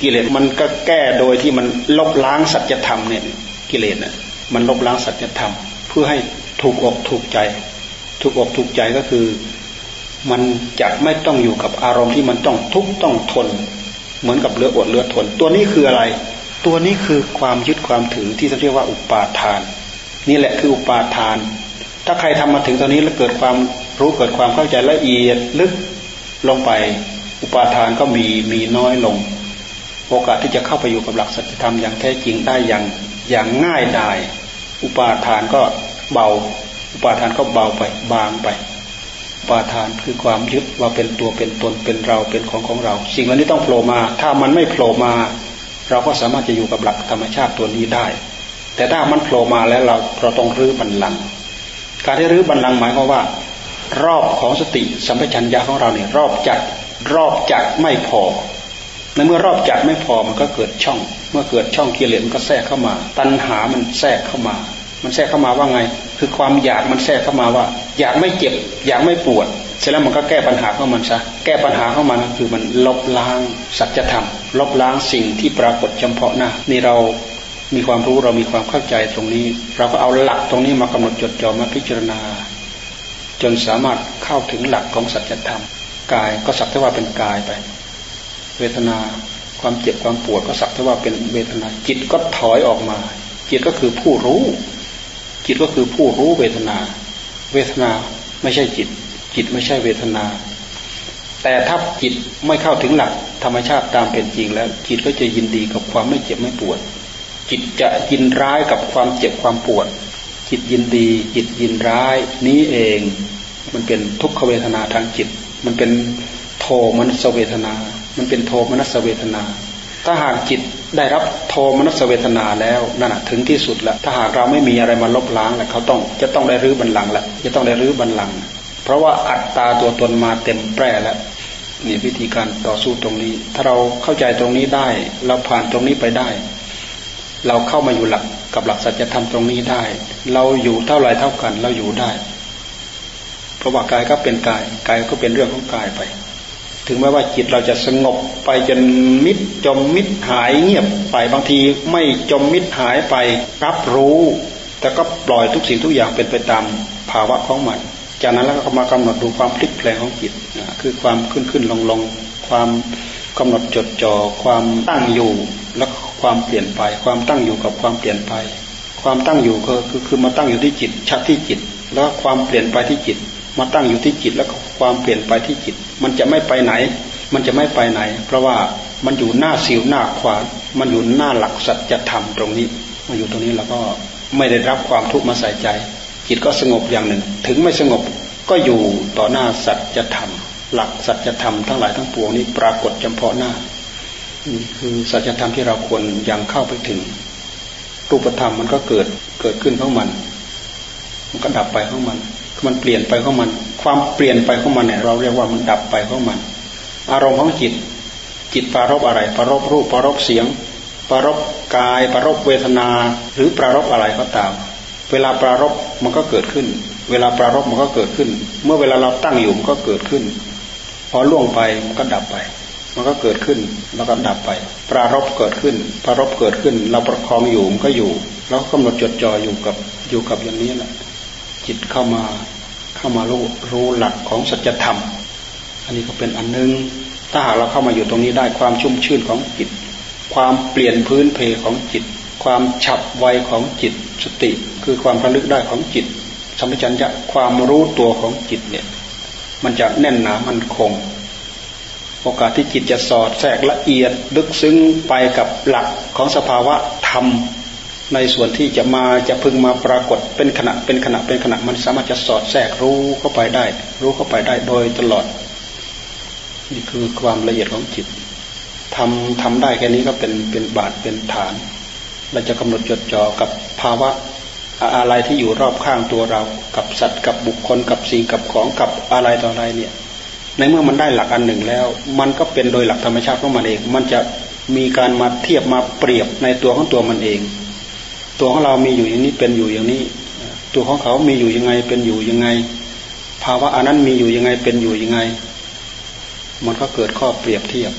กิเลสมันก็แก้โดยที่มันลบล้างสัจธรรมเนี่ยกิเลสน่ะมันลบล้างสัจธรรม เพื่อให้ถูกอกถูกใจ ถูกอกถูกใจก็คือ มันจะไม่ต้องอยู่กับอารมณ์ที่มันต้องทุกข์ต้องทน เหมือนกับเลืออดเลือทน ตัวนี้คืออะไร ตัวนี้คือความยึดความถือที่เรียกว่าอุปาทาน นี่แหละคืออุปาทาน ถ้าใครทำมาถึงตอนนี้แล้วเกิดความ รู้เกิดความเข้าใจละเอียดลึกลงไป อุปาทานก็มีมีน้อยลง โอกาสที่จะเข้าไปอยู่กับหลักสัจธรรมอย่างแท้จริงได้อย่างอย่างง่ายดาย อุปาทานก็เบา อุปาทานก็เบาไปบางไปอุปาทานคือความยึดว่าเป็นตัวเป็นตนเป็นเราเป็นของของเรา สิ่งเหล่านี้ต้องโผล่มา ถ้ามันไม่โผล่มา เราก็สามารถจะอยู่กับหลักธรรมชาติตัวนี้ได้ แต่ถ้ามันโผล่มาแล้วเราเราต้องรื้อบันลังการที่รื้อบันลังหมายความว่า รอบของสติสัมปชัญญะของเราเนี่ยรอบจัดรอบจัดไม่พอในเมื่อรอบจัดไม่พอมันก็เกิดช่อง เมื่อเกิดช่องกิเลสมันก็แทรกเข้ามา ตัณหามันแทรกเข้ามา มันแทรกเข้ามาว่าไง คือความอยากมันแทรกเข้ามาว่า อยากไม่เจ็บ อยากไม่ปวด เสร็จแล้วมันก็แก้ปัญหาของมันซะแก้ปัญหาของมันคือมันลบล้างสัจธรรม ลบล้างสิ่งที่ปรากฏเฉพาะหน้านี่เรามีความรู้เรามีความเข้าใจตรงนี้ เราก็เอาหลักตรงนี้มากำหนดจดจ่อมาพิจารณา จนสามารถเข้าถึงหลักของสัจธรรม กายก็สักแต่ว่าเป็นกายไป เวทนาความเจ็บความปวดก็สักแต่ว่าเป็นเวทนา จิตก็ถอยออกมา จิตก็คือผู้รู้ จิตก็คือผู้รู้เวทนา เวทนาไม่ใช่จิต จิตไม่ใช่เวทนา แต่ถ้าจิตไม่เข้าถึงหลักธรรมชาติตามเป็นจริงแล้ว จิตก็จะยินดีกับความไม่เจ็บไม่ปวด จิตจะยินร้ายกับความเจ็บความปวด จิตยินดี จิตยินร้าย นี้เอง มันเป็นทุกขเวทนาทางจิต มันเป็นโทมนัสเวทนา มันเป็นโทมนัสเวทนา ถ้าหากจิตได้รับโทมนัสเวทนาแล้วนั่นถึงที่สุดล้วถ้าหากเราไม่มีอะไรมาลบล้างล้วเขาต้องจะต้องได้รื้อบันลังล้วจะต้องได้รื้อบันลังเพราะว่าอัตตาตัวตนมาเต็มแปร่แล้วนี่วิธีการต่อสู้ตรงนี้ ถ้าเราเข้าใจตรงนี้ได้ เราผ่านตรงนี้ไปได้ เราเข้ามาอยู่หลัก กับหลักสัจธรรมตรงนี้ได้ เราอยู่เท่าไรเท่ากัน เราอยู่ได้ เพราะว่ากายก็เป็นกายกายก็เป็นเรื่องของกายไป ถึงแม้ว่าจิตเราจะสงบไปจนมิดจมมิดหายเงียบไปบางทีไม่จมมิดหายไปรับรู้ แต่ก็ปล่อยทุกสิ่งทุกอย่างเป็นไปตามภาวะของมัน จากนั้นแล้วก็มากำหนดดูความพลิกแปลงของจิตคือความขึ้นขึ้นลงลงความกำหนดจดจ่อความตั้งอยู่ และความเปลี่ยนไป ความตั้งอยู่กับความเปลี่ยนไป ความตั้งอยู่ก็คือคือมาตั้งอยู่ที่จิตชัดที่จิต แล้วความเปลี่ยนไปที่จิต มาตั้งอยู่ที่จิต แล้วความเปลี่ยนไปที่จิต มันจะไม่ไปไหน มันจะไม่ไปไหน เพราะว่ามันอยู่หน้าสิวหน้าขวานมันอยู่หน้าหลักสัจธรรมตรงนี้มาอยู่ตรงนี้แล้วก็ไม่ได้รับความทุกข์มาใส่ใจ จิตก็สงบอย่างหนึ่ง ถึงไม่สงบก็อยู่ต่อหน้าสัจธรรมหลักสัจธรรมทั้งหลายทั้งปวงนี้ปรากฏเฉพาะหน้า คือสัจธรรมที่เราควรยังเข้าไปถึงรูปธรรมมันก็เกิดเกิดขึ้นของมัน มันก็ดับไปของมัน มันเปลี่ยนไปของมัน ความเปลี่ยนไปของมันเนี่ยเราเรียกว่ามันดับไปของมัน อารมณ์ของจิต จิตปรารบอะไรปรารบรูปปรารบเสียงปรารบกายปรารบเวทนา หรือปรารบอะไรก็ตาม เวลาปรารบมันก็เกิดขึ้น เวลาปรารบมันก็เกิดขึ้น เมื่อเวลาเราตั้งอยู่มันก็เกิดขึ้น พอล่วงไปมันก็ดับไป มันก็เกิดขึ้นแล้วก็ดับไป ปรารบเกิดขึ้น ปรารบเกิดขึ้น เราประคองอยู่มันก็อยู่เราก็กำหนดจดจ่ออยู่กับอยู่กับอย่างนี้แหละจิตเข้ามาเข้ามารู้รู้หลักของสัจธรรม อันนี้ก็เป็นอันนึง ถ้าหากเราเข้ามาอยู่ตรงนี้ได้ความชุ่มชื่นของจิต ความเปลี่ยนพื้นเพของจิต ความฉับไวของจิตสติ คือความระลึกได้ของจิตสัมปชัญญะความรู้ตัวของจิตเนี่ย มันจะแน่นหนามันคง โอกาสที่จิตจะสอดแทรกละเอียดลึกซึ้งไปกับหลักของสภาวะธรรม ในส่วนที่จะมาจะพึงมาปรากฏเป็นขณะเป็นขณะเป็นขณะมันสามารถจะสอดแทรกรู้เข้าไปได้ รู้เข้าไปได้โดยตลอด นี่คือความละเอียดของจิตทำทำได้แค่นี้ก็เป็นเป็นบาทเป็นฐาน เราจะกำหนดจดจ่อกับภาวะอะไรที่อยู่รอบข้างตัวเรา กับสัตว์กับบุคคลกับสิ่งกับของกับอะไรต่ออะไรเนี่ย ในเมื่อมันได้หลักอันหนึ่งแล้ว มันก็เป็นโดยหลักธรรมชาติของมันเอง มันจะมีการมาเทียบมาเปรียบในตัวของตัวมันเอง ตัวของเรามีอยู่อย่างนี้เป็นอยู่อย่างนี้ ตัวของเขามีอยู่ยังไงเป็นอยู่ยังไง ภาวะอันนั้นมีอยู่ยังไงเป็นอยู่ยังไง มันก็เกิดข้อเปรียบเทียบ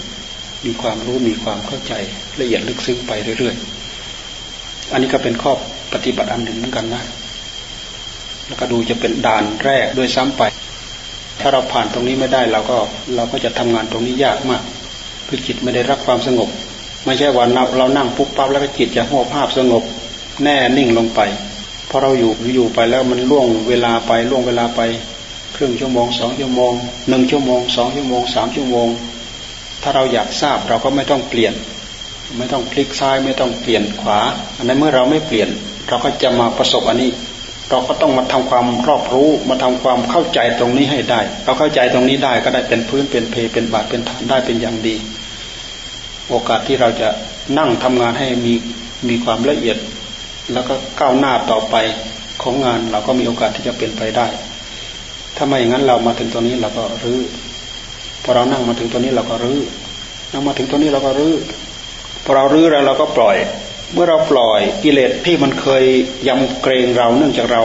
มีความรู้มีความเข้าใจละเอียดลึกซึ้งไปเรื่อยๆ อันนี้ก็เป็นข้อปฏิบัติอันหนึ่งเหมือนกันนะ แล้วก็ดูจะเป็นด่านแรกด้วยซ้ำไป ถ้าเราผ่านตรงนี้ไม่ได้เราก็เราก็จะทำงานตรงนี้ยากมากคือจิตไม่ได้รับความสงบ ไม่ใช่วันเรานั่งปุ๊บปั๊บแล้วก็จิตจะหัวภาพสงบ แน่นิ่งลงไปพอเราอยู่อยู่ไปแล้วมันล่วงเวลาไปล่วงเวลาไป ครึ่งชั่วโมงสองชั่วโมงหนึ่งชั่วโมงสองชั่วโมงสามชั่วโมง ถ้าเราอยากทราบเราก็ไม่ต้องเปลี่ยน ไม่ต้องพลิกซ้ายไม่ต้องเปลี่ยนขวาอันนั้นเมื่อเราไม่เปลี่ยน เราก็จะมาประสบอันนี้ เราก็ต้องมาทำความรอบรู้มาทำความเข้าใจตรงนี้ให้ได้ เราเข้าใจตรงนี้ได้ก็ได้เป็นพื้นเป็นเพเป็นบาทเป็นฐานได้เป็นอย่างดี โอกาสที่เราจะนั่งทำงานให้มีมีความละเอียด แล้วก็ก้าวหน้าต่อไปของงานเราก็มีโอกาสที่จะเป็นไปได้ ถ้าไม่อย่างนั้นเรามาถึงตัวนี้เราก็รื้อพอเรานั่งมาถึงตัวนี้เราก็รื้อนั่งมาถึงตัวนี้เราก็รื้อพอเรารื้อแล้วเราก็ปล่อย เมื่อเราปล่อยกิเลสที่มันเคยยำเกรงเราเนื่องจากเรา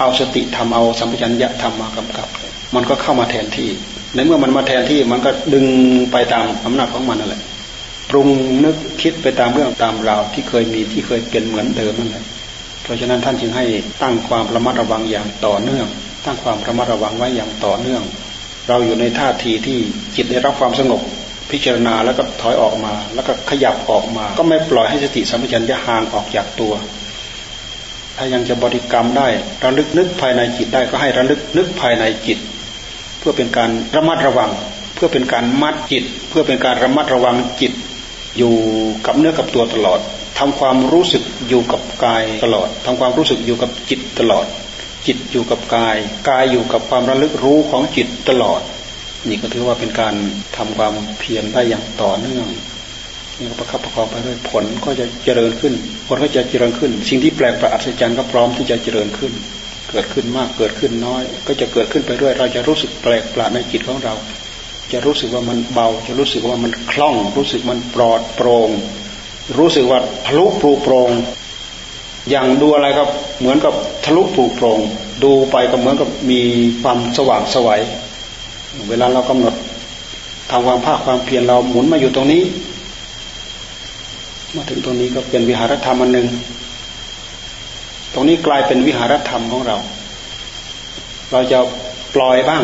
เอาสติทำเอาสัมปชัญญะทำมากำกับ มันก็เข้ามาแทนที่ ในเมื่อมันมาแทนที่มันก็ดึงไปตามอำนาจของมันนั่นแหละปรุงนึกคิดไปตามเรื่องตามราวที่เคยมีที่เคยเป็นเหมือนเดิมนั่นแหละเพราะฉะนั้นท่านจึงให้ตั้งความระมัดระวังอย่างต่อเนื่อง ตั้งความระมัดระวังไว้อย่างต่อเนื่อง เราอยู่ในท่าทีที่จิตได้รับความสงบ พิจารณาแล้วก็ถอยออกมา แล้วก็ขยับออกมา ก็ไม่ปล่อยให้สติสัมปชัญญะห่างออกจากตัว ถ้ายังจะบริกรรมได้ระลึกนึกภายในจิตได้ก็ให้ระลึกนึกภายในจิต เพื่อเป็นการระมัดระวัง เพื่อเป็นการมัดจิต เพื่อเป็นการระมัดระวังจิต อยู่กับเนื้อกับตัวตลอดทำความรู้สึกอยู่กับกายตลอดทำความรู้สึกอยู่กับจิตตลอด จิตอยู่กับกาย กายอยู่กับความระลึกรู้ของจิตตลอด นี่ก็ถือว่าเป็นการทำความเพียรได้อย่างต่อเนื่องนี่ก็ประคับประคองไปเรื่อยผลก็จะเจริญขึ้น ผลก็จะเจริญขึ้น สิ่งที่แปลกประหลาดก็พร้อมที่จะเจริญขึ้น เกิดขึ้นมากเกิดขึ้นน้อย ก็จะเกิดขึ้นไปเรื่อยเราจะรู้สึกแปลกประหลาดในจิตของเรา จะรู้สึกว่ามันเบา จะรู้สึกว่ามันคล่อง รู้สึกมันปลอดโปร่งรู้สึกว่าทะลุปลุโปร่งอย่างดูอะไรครับ เหมือนกับทะลุปลุโปร่งดูไปก็เหมือนกับมีความสว่างสวัย เวลาเรากำหนดทำความภาคความเพียรเราหมุนมาอยู่ตรงนี้ มาถึงตรงนี้ก็เป็นวิหารธรรมอันหนึ่งตรงนี้กลายเป็นวิหารธรรมของเรา เราจะปล่อยบ้าง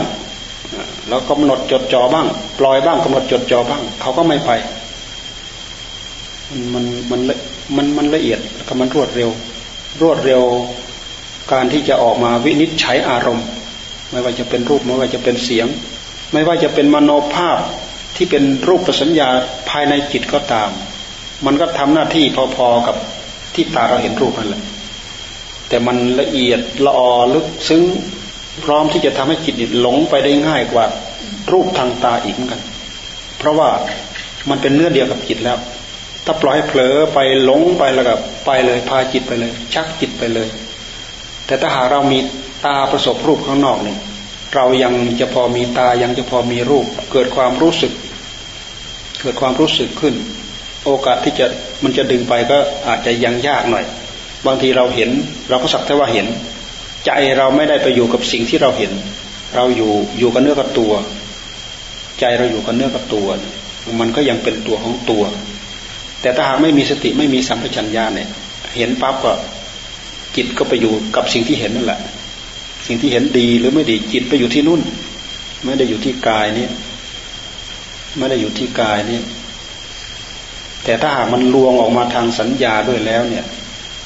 แล้วกำหนดจดจ่อบ้าง ปล่อยบ้างกำหนดจดจ่อบ้าง เขาก็ไม่ไป มันมันมันมันละเอียดแล้วก็มันรวดเร็ว รวดเร็วการที่จะออกมาวินิจฉัยอารมณ์ ไม่ว่าจะเป็นรูปไม่ว่าจะเป็นเสียง ไม่ว่าจะเป็นมโนภาพที่เป็นรูปประสัญญาภายในจิตก็ตาม มันก็ทำหน้าที่พอๆกับที่ตาเราเห็นรูปนั่นแหละ แต่มันละเอียดละออลึกซึ้งพร้อมที่จะทำให้จิตหลงไปได้ง่ายกว่ารูปทางตาอีกเหมือนกัน เพราะว่ามันเป็นเนื้อเดียวกับจิตแล้ว ถ้าปล่อยให้เผลอไปหลงไปแล้วก็ไปเลยพาจิตไปเลย ชักจิตไปเลย แต่ถ้าหากเรามีตาประสบรูปข้างนอกนี่ เรายังจะพอมีตายังจะพอมีรูป เกิดความรู้สึก เกิดความรู้สึกขึ้น โอกาสที่จะมันจะดึงไปก็อาจจะยังยากหน่อย บางทีเราเห็น เราก็สักแต่ว่าเห็น ใจเราไม่ได้ไปอยู่กับสิ่งที่เราเห็น เราอยู่อยู่กับเนื้อกับตัว ใจเราอยู่กับเนื้อกับตัว มันก็ยังเป็นตัวของตัว แต่ถ้าหากไม่มีสติไม่มีสัมปชัญญะเนี่ย เห็นปั๊บก็จิตก็ไปอยู่กับสิ่งที่เห็นนั่นแหละ สิ่งที่เห็นดีหรือไม่ดีจิตไปอยู่ที่นู่น ไม่ได้อยู่ที่กายนี่ไม่ได้อยู่ที่กายนี่แต่ถ้าหากมันลวงออกมาทางสัญญาด้วยแล้วเนี่ย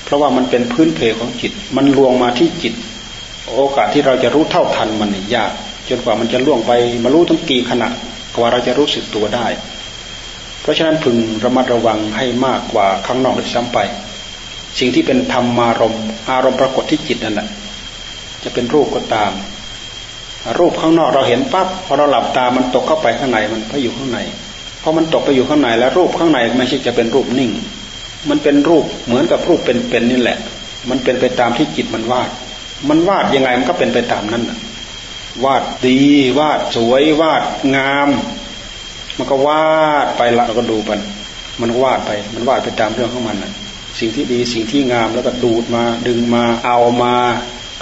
เพราะว่ามันเป็นพื้นเพของจิต มันลวงมาที่จิต โอกาสที่เราจะรู้เท่าทันมันยาก จนกว่ามันจะล่วงไปมารู้ทั้งกี่ขณะกว่าเราจะรู้สึกตัวได้ เพราะฉะนั้นพึงระมัดระวังให้มากกว่าข้างนอกด้วยซ้ำไป สิ่งที่เป็นธรรมารมอารมณ์ปรากฏที่จิตนั่นแหละ จะเป็นรูปก็ตาม รูปข้างนอกเราเห็นปั๊บพอเราหลับตามันตกเข้าไปข้างในมันก็อยู่ข้างในพอมันตกไปอยู่ข้างในแล้วรูปข้างในไม่ใช่จะเป็นรูปนิ่ง มันเป็นรูปเหมือนกับรูปเป็นๆนี่แหละ มันเป็นไปตามที่จิตมันวาด มันวาดยังไงมันก็เป็นไปตามนั้นน่ะวาดดีวาดสวยวาดงาม มันก็วาดไปละเราก็ดูมันมันวาดไป มันวาดไปตามเรื่องของมันน่ะ สิ่งที่ดีสิ่งที่งามแล้วก็ดูดมา ดึงมาเอามา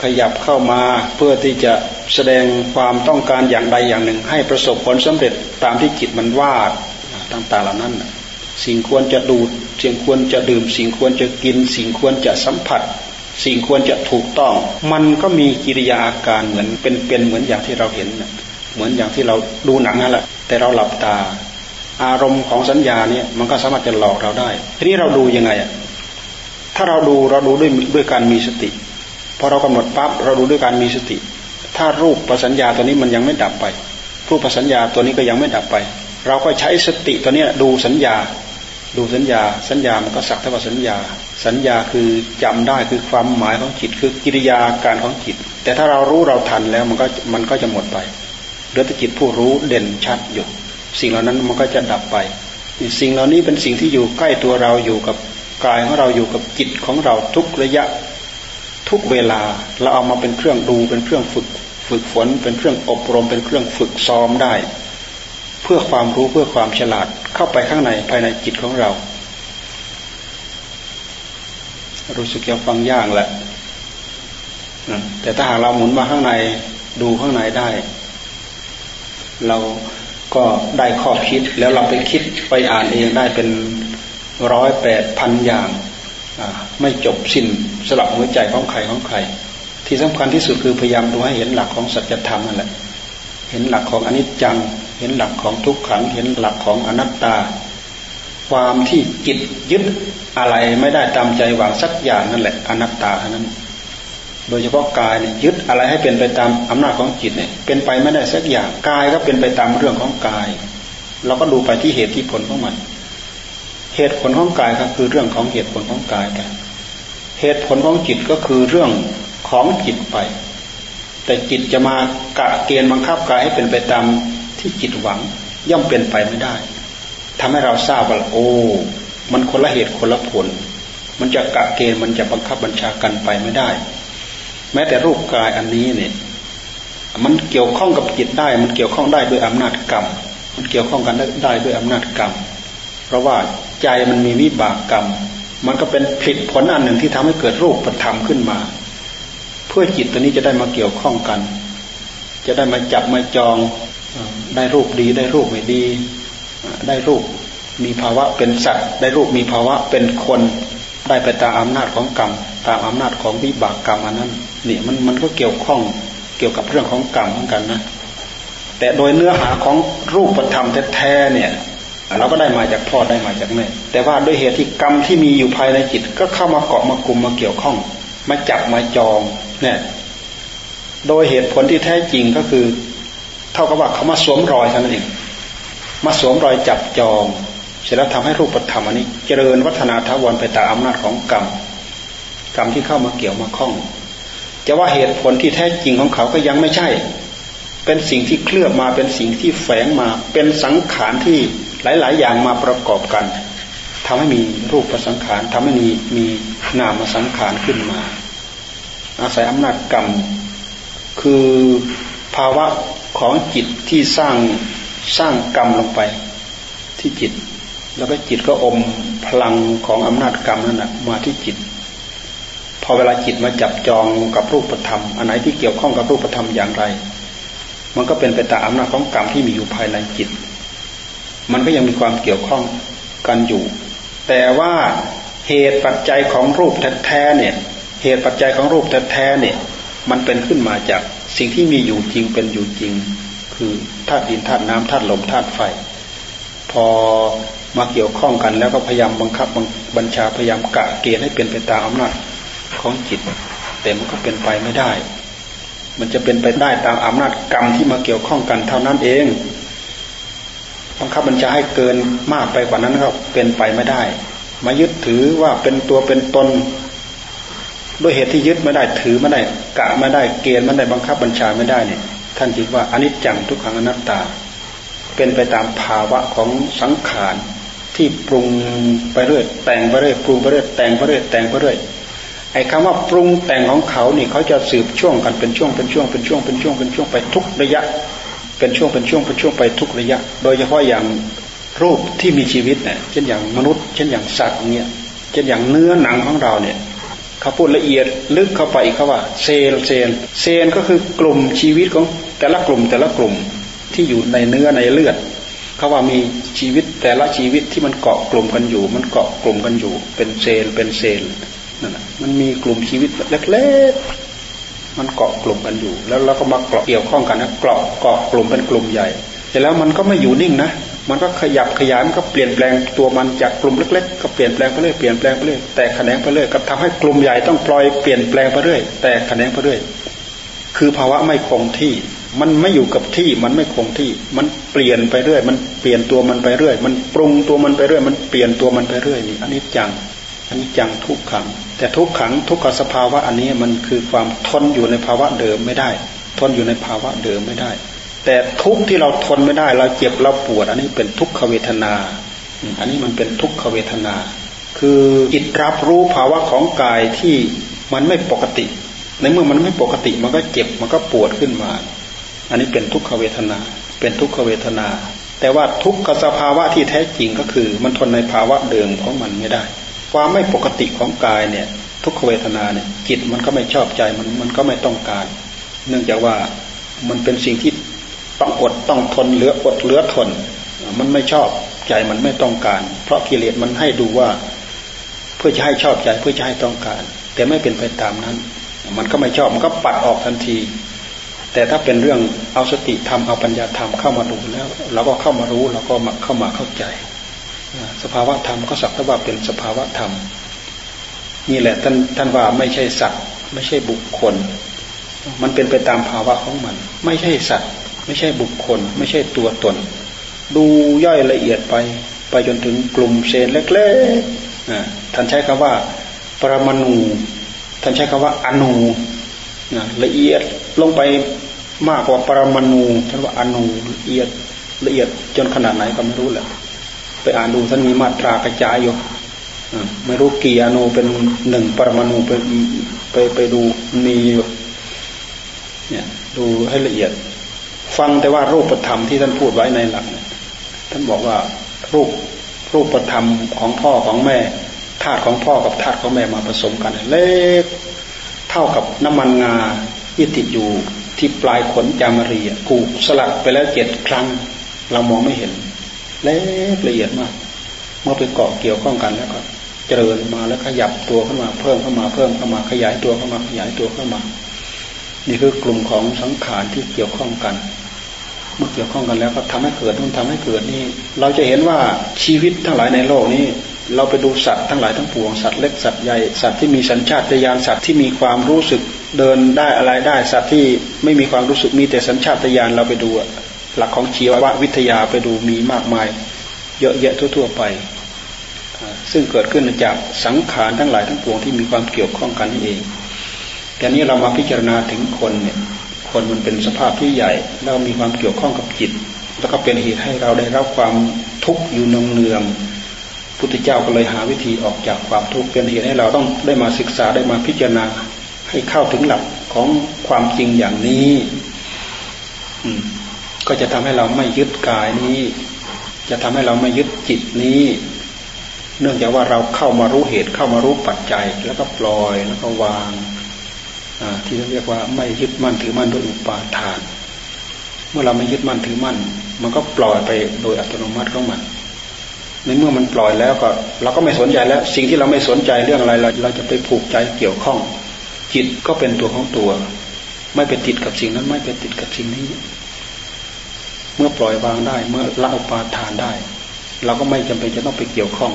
ขยับเข้ามาเพื่อที่จะแสดงความต้องการอย่างใดอย่างหนึ่ง ให้ประสบผลสำเร็จตามที่จิตมันวาดต่างๆเหล่านั้น สิ่งควรจะดูดสิ่งควรจะดื่ม สิ่งควรจะกิน สิ่งควรจะสัมผัส สิ่งควรจะถูกต้อง มันก็มีกิริยาอาการเหมือนเป็นเป็นเหมือนอย่างที่เราเห็นเหมือนอย่างที่เราดูหนังนั่นแหละแต่เราหลับตา อารมณ์ของสัญญาเนี่ยมันก็สามารถจะหลอกเราได้ ทีนี้เราดูยังไงอะถ้าเราดูเราดูด้วยด้วยการมีสติ พอเรากำหนดปั๊บเราดูด้วยการมีสติ ถ้ารูปประสัญญาตัวนี้มันยังไม่ดับไปรูปประสัญญาตัวนี้ก็ยังไม่ดับไป เราก็ใช้สติตัวนี้ดูสัญญา ดูสัญญา สัญญามันก็สักเท่ากับสัญญา สัญญาคือจำได้คือความหมายของจิตคือกิริยาการของจิต แต่ถ้าเรารู้เราทันแล้วมันก็มันก็จะหมดไปเหลือแต่จิตผู้รู้เด่นชัดอยู่สิ่งเหล่านั้นมันก็จะดับไป สิ่งเหล่านี้เป็นสิ่งที่อยู่ใกล้ตัวเราอยู่กับกายของเราอยู่กับจิตของเราทุกระยะ ทุกเวลาเราเอามาเป็นเครื่องดูเป็นเครื่องฝึกฝึกฝนเป็นเครื่องอบรมเป็นเครื่องฝึกซ้อมได้ เพื่อความรู้เพื่อความฉลาดเข้าไปข้างในภายในจิตของเรา รู้สึกจะฟังยากแหละแต่ถ้าหากเราหมุนมาข้างในดูข้างในได้ เราก็ได้ข้อคิดแล้วเราไปคิดไปอ่านเองได้เป็นร้อยแปดพันอย่างไม่จบสิ้น สลับหัวใจของใครของใคร ที่สำคัญที่สุดคือพยายามดูให้เห็นหลักของสัจธรรมนั่นแหละ เห็นหลักของอนิจจัง เห็นหลักของทุกขัง เห็นหลักของอนัตตา ความที่จิตยึดอะไรไม่ได้ตามใจหวังสักอย่างนั่นแหละ อนัตตาเท่านั้น โดยเฉพาะกายเนี่ยยึดอะไรให้เป็นไปตามอำนาจของจิตเนี่ยเป็นไปไม่ได้สักอย่างกายก็เป็นไปตามเรื่องของกาย เราก็ดูไปที่เหตุที่ผลของมัน เหตุผลของกายก็คือเรื่องของเหตุผลของกายไป เหตุผลของจิตก็คือเรื่องของจิตไป แต่จิตจะมากะเกณฑ์บังคับกายให้เป็นไปตามที่จิตหวังย่อมเป็นไปไม่ได้ทำให้เราทราบว่าโอ้ มันคนละเหตุคนละผล มันจะกะเกณฑ์มันจะบังคับบัญชากันไปไม่ได้ แม้แต่รูปกายอันนี้เนี่ย มันเกี่ยวข้องกับจิตได้ มันเกี่ยวข้องได้ด้วยอำนาจกรรม มันเกี่ยวข้องกันได้ด้วยอำนาจกรรม เพราะว่าใจมันมีวิบากกรรม มันก็เป็นผลผลอันหนึ่งที่ทำให้เกิดรูปธรรมขึ้นมา เพื่อจิตตัวนี้จะได้มาเกี่ยวข้องกัน จะได้มาจับมาจองได้รูปดี ได้รูปไม่ดี ได้รูปมีภาวะเป็นสัตว์ ได้รูปมีภาวะเป็นคนได้ไปตามอำนาจของกรรม ตามอำนาจของวิบากกรรมอันนั้นนี่มันมันก็เกี่ยวข้องเกี่ยวกับเรื่องของกรรมเหมือนกันนะแต่โดยเนื้อหาของรูปธรรมแท้ๆเนี่ย เราก็ได้มาจากพ่อได้มาจากแม่ แต่ว่าด้วยเหตุที่กรรมที่มีอยู่ภายในจิต ก็เข้ามาเกาะมากลุ่มมาเกี่ยวข้อง มาจับมาจองเนี่ยโดยเหตุผลที่แท้จริงก็คือ เท่ากับว่าเขามาสวมรอยเท่านั้นเองมาสวมรอยจับจอง เสร็จแล้วทำให้รูปธรรมอันนี้ เจริญวัฒนาทวนไปตามอำนาจของกรรมกรรมที่เข้ามาเกี่ยวมาข้อง จะว่าเหตุผลที่แท้จริงของเขาก็ยังไม่ใช่ เป็นสิ่งที่เคลือบมาเป็นสิ่งที่แฝงมา เป็นสังขารที่ หลาย ๆ อย่างมาประกอบกันทำให้มีรูปประสังขารทำให้มีมีนามสังขารขึ้นมา อาศัยอำนาจกรรม คือภาวะของจิตที่สร้างสร้างกรรมลงไป ที่จิต แล้วก็จิตก็อมพลังของอำนาจกรรมนั่นแหะมาที่จิตพอเวลาจิตมาจับจองกับรูปธรรม อันไหนที่เกี่ยวข้องกับรูปธรรมอย่างไร มันก็เป็นไปตามอำนาจของกรรมที่มีอยู่ภายในจิต มันก็ยังมีความเกี่ยวข้องกันอยู่ แต่ว่าเหตุปัจจัยของรูปแท้ๆเนี่ย เหตุปัจจัยของรูปแท้ๆเนี่ย มันเป็นขึ้นมาจากสิ่งที่มีอยู่จริงเป็นอยู่จริง คือธาตุดินธาตุน้ำธาตุลมธาตุไฟ พอมาเกี่ยวข้องกันแล้วก็พยายามบังคับบัญชาพยายามกะเกณฑ์ให้เป็นไปตามอำนาจของจิต แต่มันก็เป็นไปไม่ได้ มันจะเป็นไปได้ตามอำนาจกรรมที่มาเกี่ยวข้องกันเท่านั้นเอง บังคับบัญชาให้เกินมากไปกว่านั้นก็เป็นไปไม่ได้ มายึดถือว่าเป็นตัวเป็นตนด้วยเหตุที่ยึดไม่ได้ถือไม่ได้กะไม่ได้เกณฑ์ไม่ได้บังคับบัญชาไม่ได้เนี่ย ท่านคิดว่าอนิจจังทุกขังอนัตตา เป็นไปตามภาวะของสังขารที่ปรุงไปเรื่อยแต่งไปเรื่อยปรุงไปเรื่อยแต่งไปเรื่อยแต่งไปเรื่อยไอ้คำว่าปรุงแต่งของเขานี่เขาจะสืบช่วงกันเป็นช่วงเป็นช่วงเป็นช่วงเป็นช่วงเป็นช่วงไปทุกระยะ เป็นช่วงเป็นช่วงเป็นช่วงไปทุกระยะ โดยเฉพาะอย่างรูปที่มีชีวิตเนี่ย เช่นอย่างมนุษย์ เช่นอย่างสัตว์เนี่ย เช่นอย่างเนื้อหนังของเราเนี่ยเขาพูดละเอียดลึกเข้าไปอีกเขาว่า เซลเซลเซลก็คือกลุ่มชีวิตของแต่ละกลุ่มแต่ละกลุ่มที่อยู่ในเนื้อในเลือดเขาว่ามีชีวิตแต่ละชีวิตที่มันเกาะกลุ่มกันอยู่ มันเกาะกลุ่มกันอยู่ เป็นเซลเป็นเซลนั่นแหะมันมีกลุ่มชีวิตเล็ก มันเกาะกลุ่มกันอยู่ แล้วเราก็มาเกาะเกี่ยวข้องกันนะเกาะเกาะกลุ่มเป็นกลุ่มใหญ่แต่แล้วมันก็ไม่อยู่นิ่งนะมันก็ขยับขยายมันก็เปลี่ยนแปลงตัวมันจากกลุ่มเล็ก ๆ ก็เปลี่ยนแปลงไปเรื่อยเปลี่ยนแปลงไปเรื่อยแตกแขนงไปเรื่อยก็ทำให้กลุ่มใหญ่ต้องปล่อยเปลี่ยนแปลงไปเรื่อยแตกแขนงไปเรื่อยคือภาวะไม่คงที่ มันไม่อยู่กับที่มันไม่คงที่ มันเปลี่ยนไปเรื่อย มันเปลี่ยนตัวมันไปเรื่อย มันปรุงตัวมันไปเรื่อย มันเปลี่ยนตัวมันไปเรื่อยนี่อันนี้จังอันนี้จังทุกขัง แต่ทุกขังทุกขสภาวะอันนี้มันคือความทนอยู่ในภาวะเดิมไม่ได้ ทนอยู่ในภาวะเดิมไม่ได้ แต่ทุกที่เราทนไม่ได้ เราเจ็บเราปวด อันนี้เป็นทุกขเวทนา อันนี้มันเป็นทุกขเวทนา คือจิตรับรู้ภาวะของกายที่มันไม่ปกติ ในเมื่อมันไม่ปกติมันก็เจ็บมันก็ปวดขึ้นมา อันนี้เป็นทุกขเวทนา เป็นทุกขเวทนา แต่ว่าทุกขสภาวะที่แท้จริงก็คือ มันทนในภาวะเดิมของมันไม่ได้ ความไม่ปกติของกายเนี่ย ทุกขเวทนาเนี่ยจิตมันก็ไม่ชอบใจมันมันก็ไม่ต้องการ เนื่องจากว่ามันเป็นสิ่งที่ต้องอดต้องทนเหลืออดเหลือทน มันไม่ชอบใจมันไม่ต้องการ เพราะกิเลสมันให้ดูว่า เพื่อจะให้ชอบใจเพื่อจะให้ต้องการ แต่ไม่เป็นไปตามนั้น มันก็ไม่ชอบมันก็ปัดออกทันที แต่ถ้าเป็นเรื่องเอาสติธรรมเอาปัญญาธรรมเข้ามาดูแล้ว เราก็เข้ามารู้เราก็มาเข้ามาเข้าใจ สภาวะธรรมก็สักแต่ว่าเป็นสภาวะธรรมนี่แหละท่านท่านว่าไม่ใช่สัตว์ไม่ใช่บุคคล มันเป็นไปตามภาวะของมัน ไม่ใช่สัตว์ ไม่ใช่บุคคล ไม่ใช่ตัวตน ดูย่อยละเอียดไปไปจนถึงกลุ่มเซลเล็กๆท่านใช้คำว่า ปรมาณูท่านใช้คำว่าอนูละเอียดลงไปมากกว่าปรมาณูท่านว่าอนูละเอียดละเอียดจนขนาดไหนก็ไม่รู้แหละ ไปอ่านดูท่านมีมาตรากระจายอยู่ไม่รู้กี่อนูเป็นหนึ่งปรมาณูไปไปไปดูมีอยู่เนี่ยดูให้ละเอียด ฟังแต่ว่ารูปธรรมที่ท่านพูดไว้ในหลักท่านบอกว่ารูปรูปธรรมของพ่อของแม่ธาตุของพ่อกับธาตุของแม่มาผสมกัน เล็กเท่ากับน้ำมันงาที่ติดอยู่ที่ปลายขนจามรีกูสลัดไปแล้วเจ็ดครั้ง เรามองไม่เห็น เล็กละเอียดมากเมื่อไปเกาะเกี่ยวข้องกันแล้วก็ เจริญมาแล้วขยับตัวเข้ามาเพิ่มเข้ามาเพิ่มเข้ามาขยายตัวเข้ามาขยายตัวเข้ามา นี่คือกลุ่มของสังขารที่เกี่ยวข้องกันเมื่อเกี่ยวข้องกันแล้วก็ทำให้เกิดนู่นทำให้เกิดนี่ เราจะเห็นว่าชีวิตทั้งหลายในโลกนี้ เราไปดูสัตว์ทั้งหลายทั้งปวงสัตว์เล็กสัตว์ใหญ่สัตว์ที่มีสัญชาตญาณสัตว์ที่มีความรู้สึกเดินได้อะไรได้ สัตว์ที่ไม่มีความรู้สึกมีแต่สัญชาตญาณเราไปดู หลักของชีววิทยาไปดูมีมากมาย เยอะแยะทั่วๆไป ซึ่งเกิดขึ้นจากสังขารทั้งหลายทั้งปวงที่มีความเกี่ยวข้องกันนี่เองแต่นี้เรามาพิจารณาถึงคนเนี่ยคนมันเป็นสภาพที่ใหญ่ แล้วมีความเกี่ยวข้องกับจิต แล้วก็เป็นเหตุให้เราได้รับความทุกข์อยู่นองเนืองพุทธเจ้าก็เลยหาวิธีออกจากความทุกข์เป็นเหตุให้เราต้องได้มาศึกษาได้มาพิจารณาให้เข้าถึงหลักของความจริงอย่างนี้อื ก็จะทำให้เราไม่ยึดกายนี้ จะทำให้เราไม่ยึดจิตนี้ เนื่องจากว่าเราเข้ามารู้เหตุเข้ามารู้ปัจจัย แล้วก็ปล่อยแล้วก็วางที่เรียกว่าไม่ยึดมั่นถือมั่นด้วยอุปาทาน เมื่อเราไม่ยึดมั่นถือมั่น มันก็ปล่อยไปโดยอัตโนมัติของมันในเมื่อมันปล่อยแล้วก็ เราก็ไม่สนใจแล้ว สิ่งที่เราไม่สนใจเรื่องอะไรเราเราจะไปผูกใจเกี่ยวข้อง จิตก็เป็นตัวของตัว ไม่ไปติดกับสิ่งนั้นไม่ไปติดกับสิ่งนี้ เมื่อปล่อยวางได้ เมื่อละอุปาทานได้ เราก็ไม่จำเป็นจะต้องไปเกี่ยวข้อง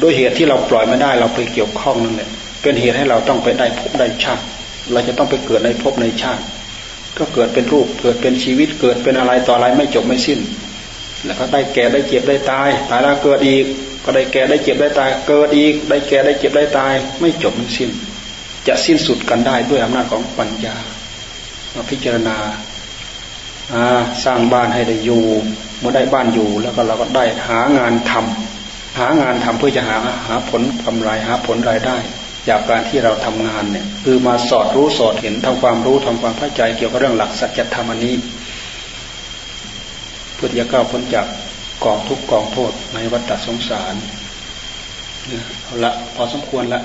โดยเหตุที่เราปล่อยไม่ได้เราไปเกี่ยวข้องนั่นแหละเป็นเหตุให้เราต้องไปได้พบได้ชาติเราจะต้องไปเกิดในภพในชาติ ก็เกิดเป็นรูปเกิดเป็นชีวิตเกิดเป็นอะไรต่ออะไรไม่จบไม่สิ้น แล้วก็ได้แก่ได้เจ็บได้ตายตายแล้วเกิดอีก ก็ได้แก่ได้เจ็บได้ตาย เกิดอีก ได้แก่ได้เจ็บได้ตาย ไม่จบไม่สิ้น จะสิ้นสุดกันได้ด้วยอำนาจของปัญญามาพิจารณา สร้างบ้านให้ได้อยู่ เมื่อได้บ้านอยู่แล้วก็เราก็ได้หางานทำหางานทำเพื่อจะหาหาผลกำไรหาผลรายได้ จากการที่เราทำงานเนี่ยคือมาสอดรู้สอดเห็นทำความรู้ทำความเข้าใจเกี่ยวกับเรื่องหลักสัจธรรมนนี้เพื่อจะก้าวพ้นจากกองทุกกองโทษในวัฏสงสารเอาละพอสมควรละ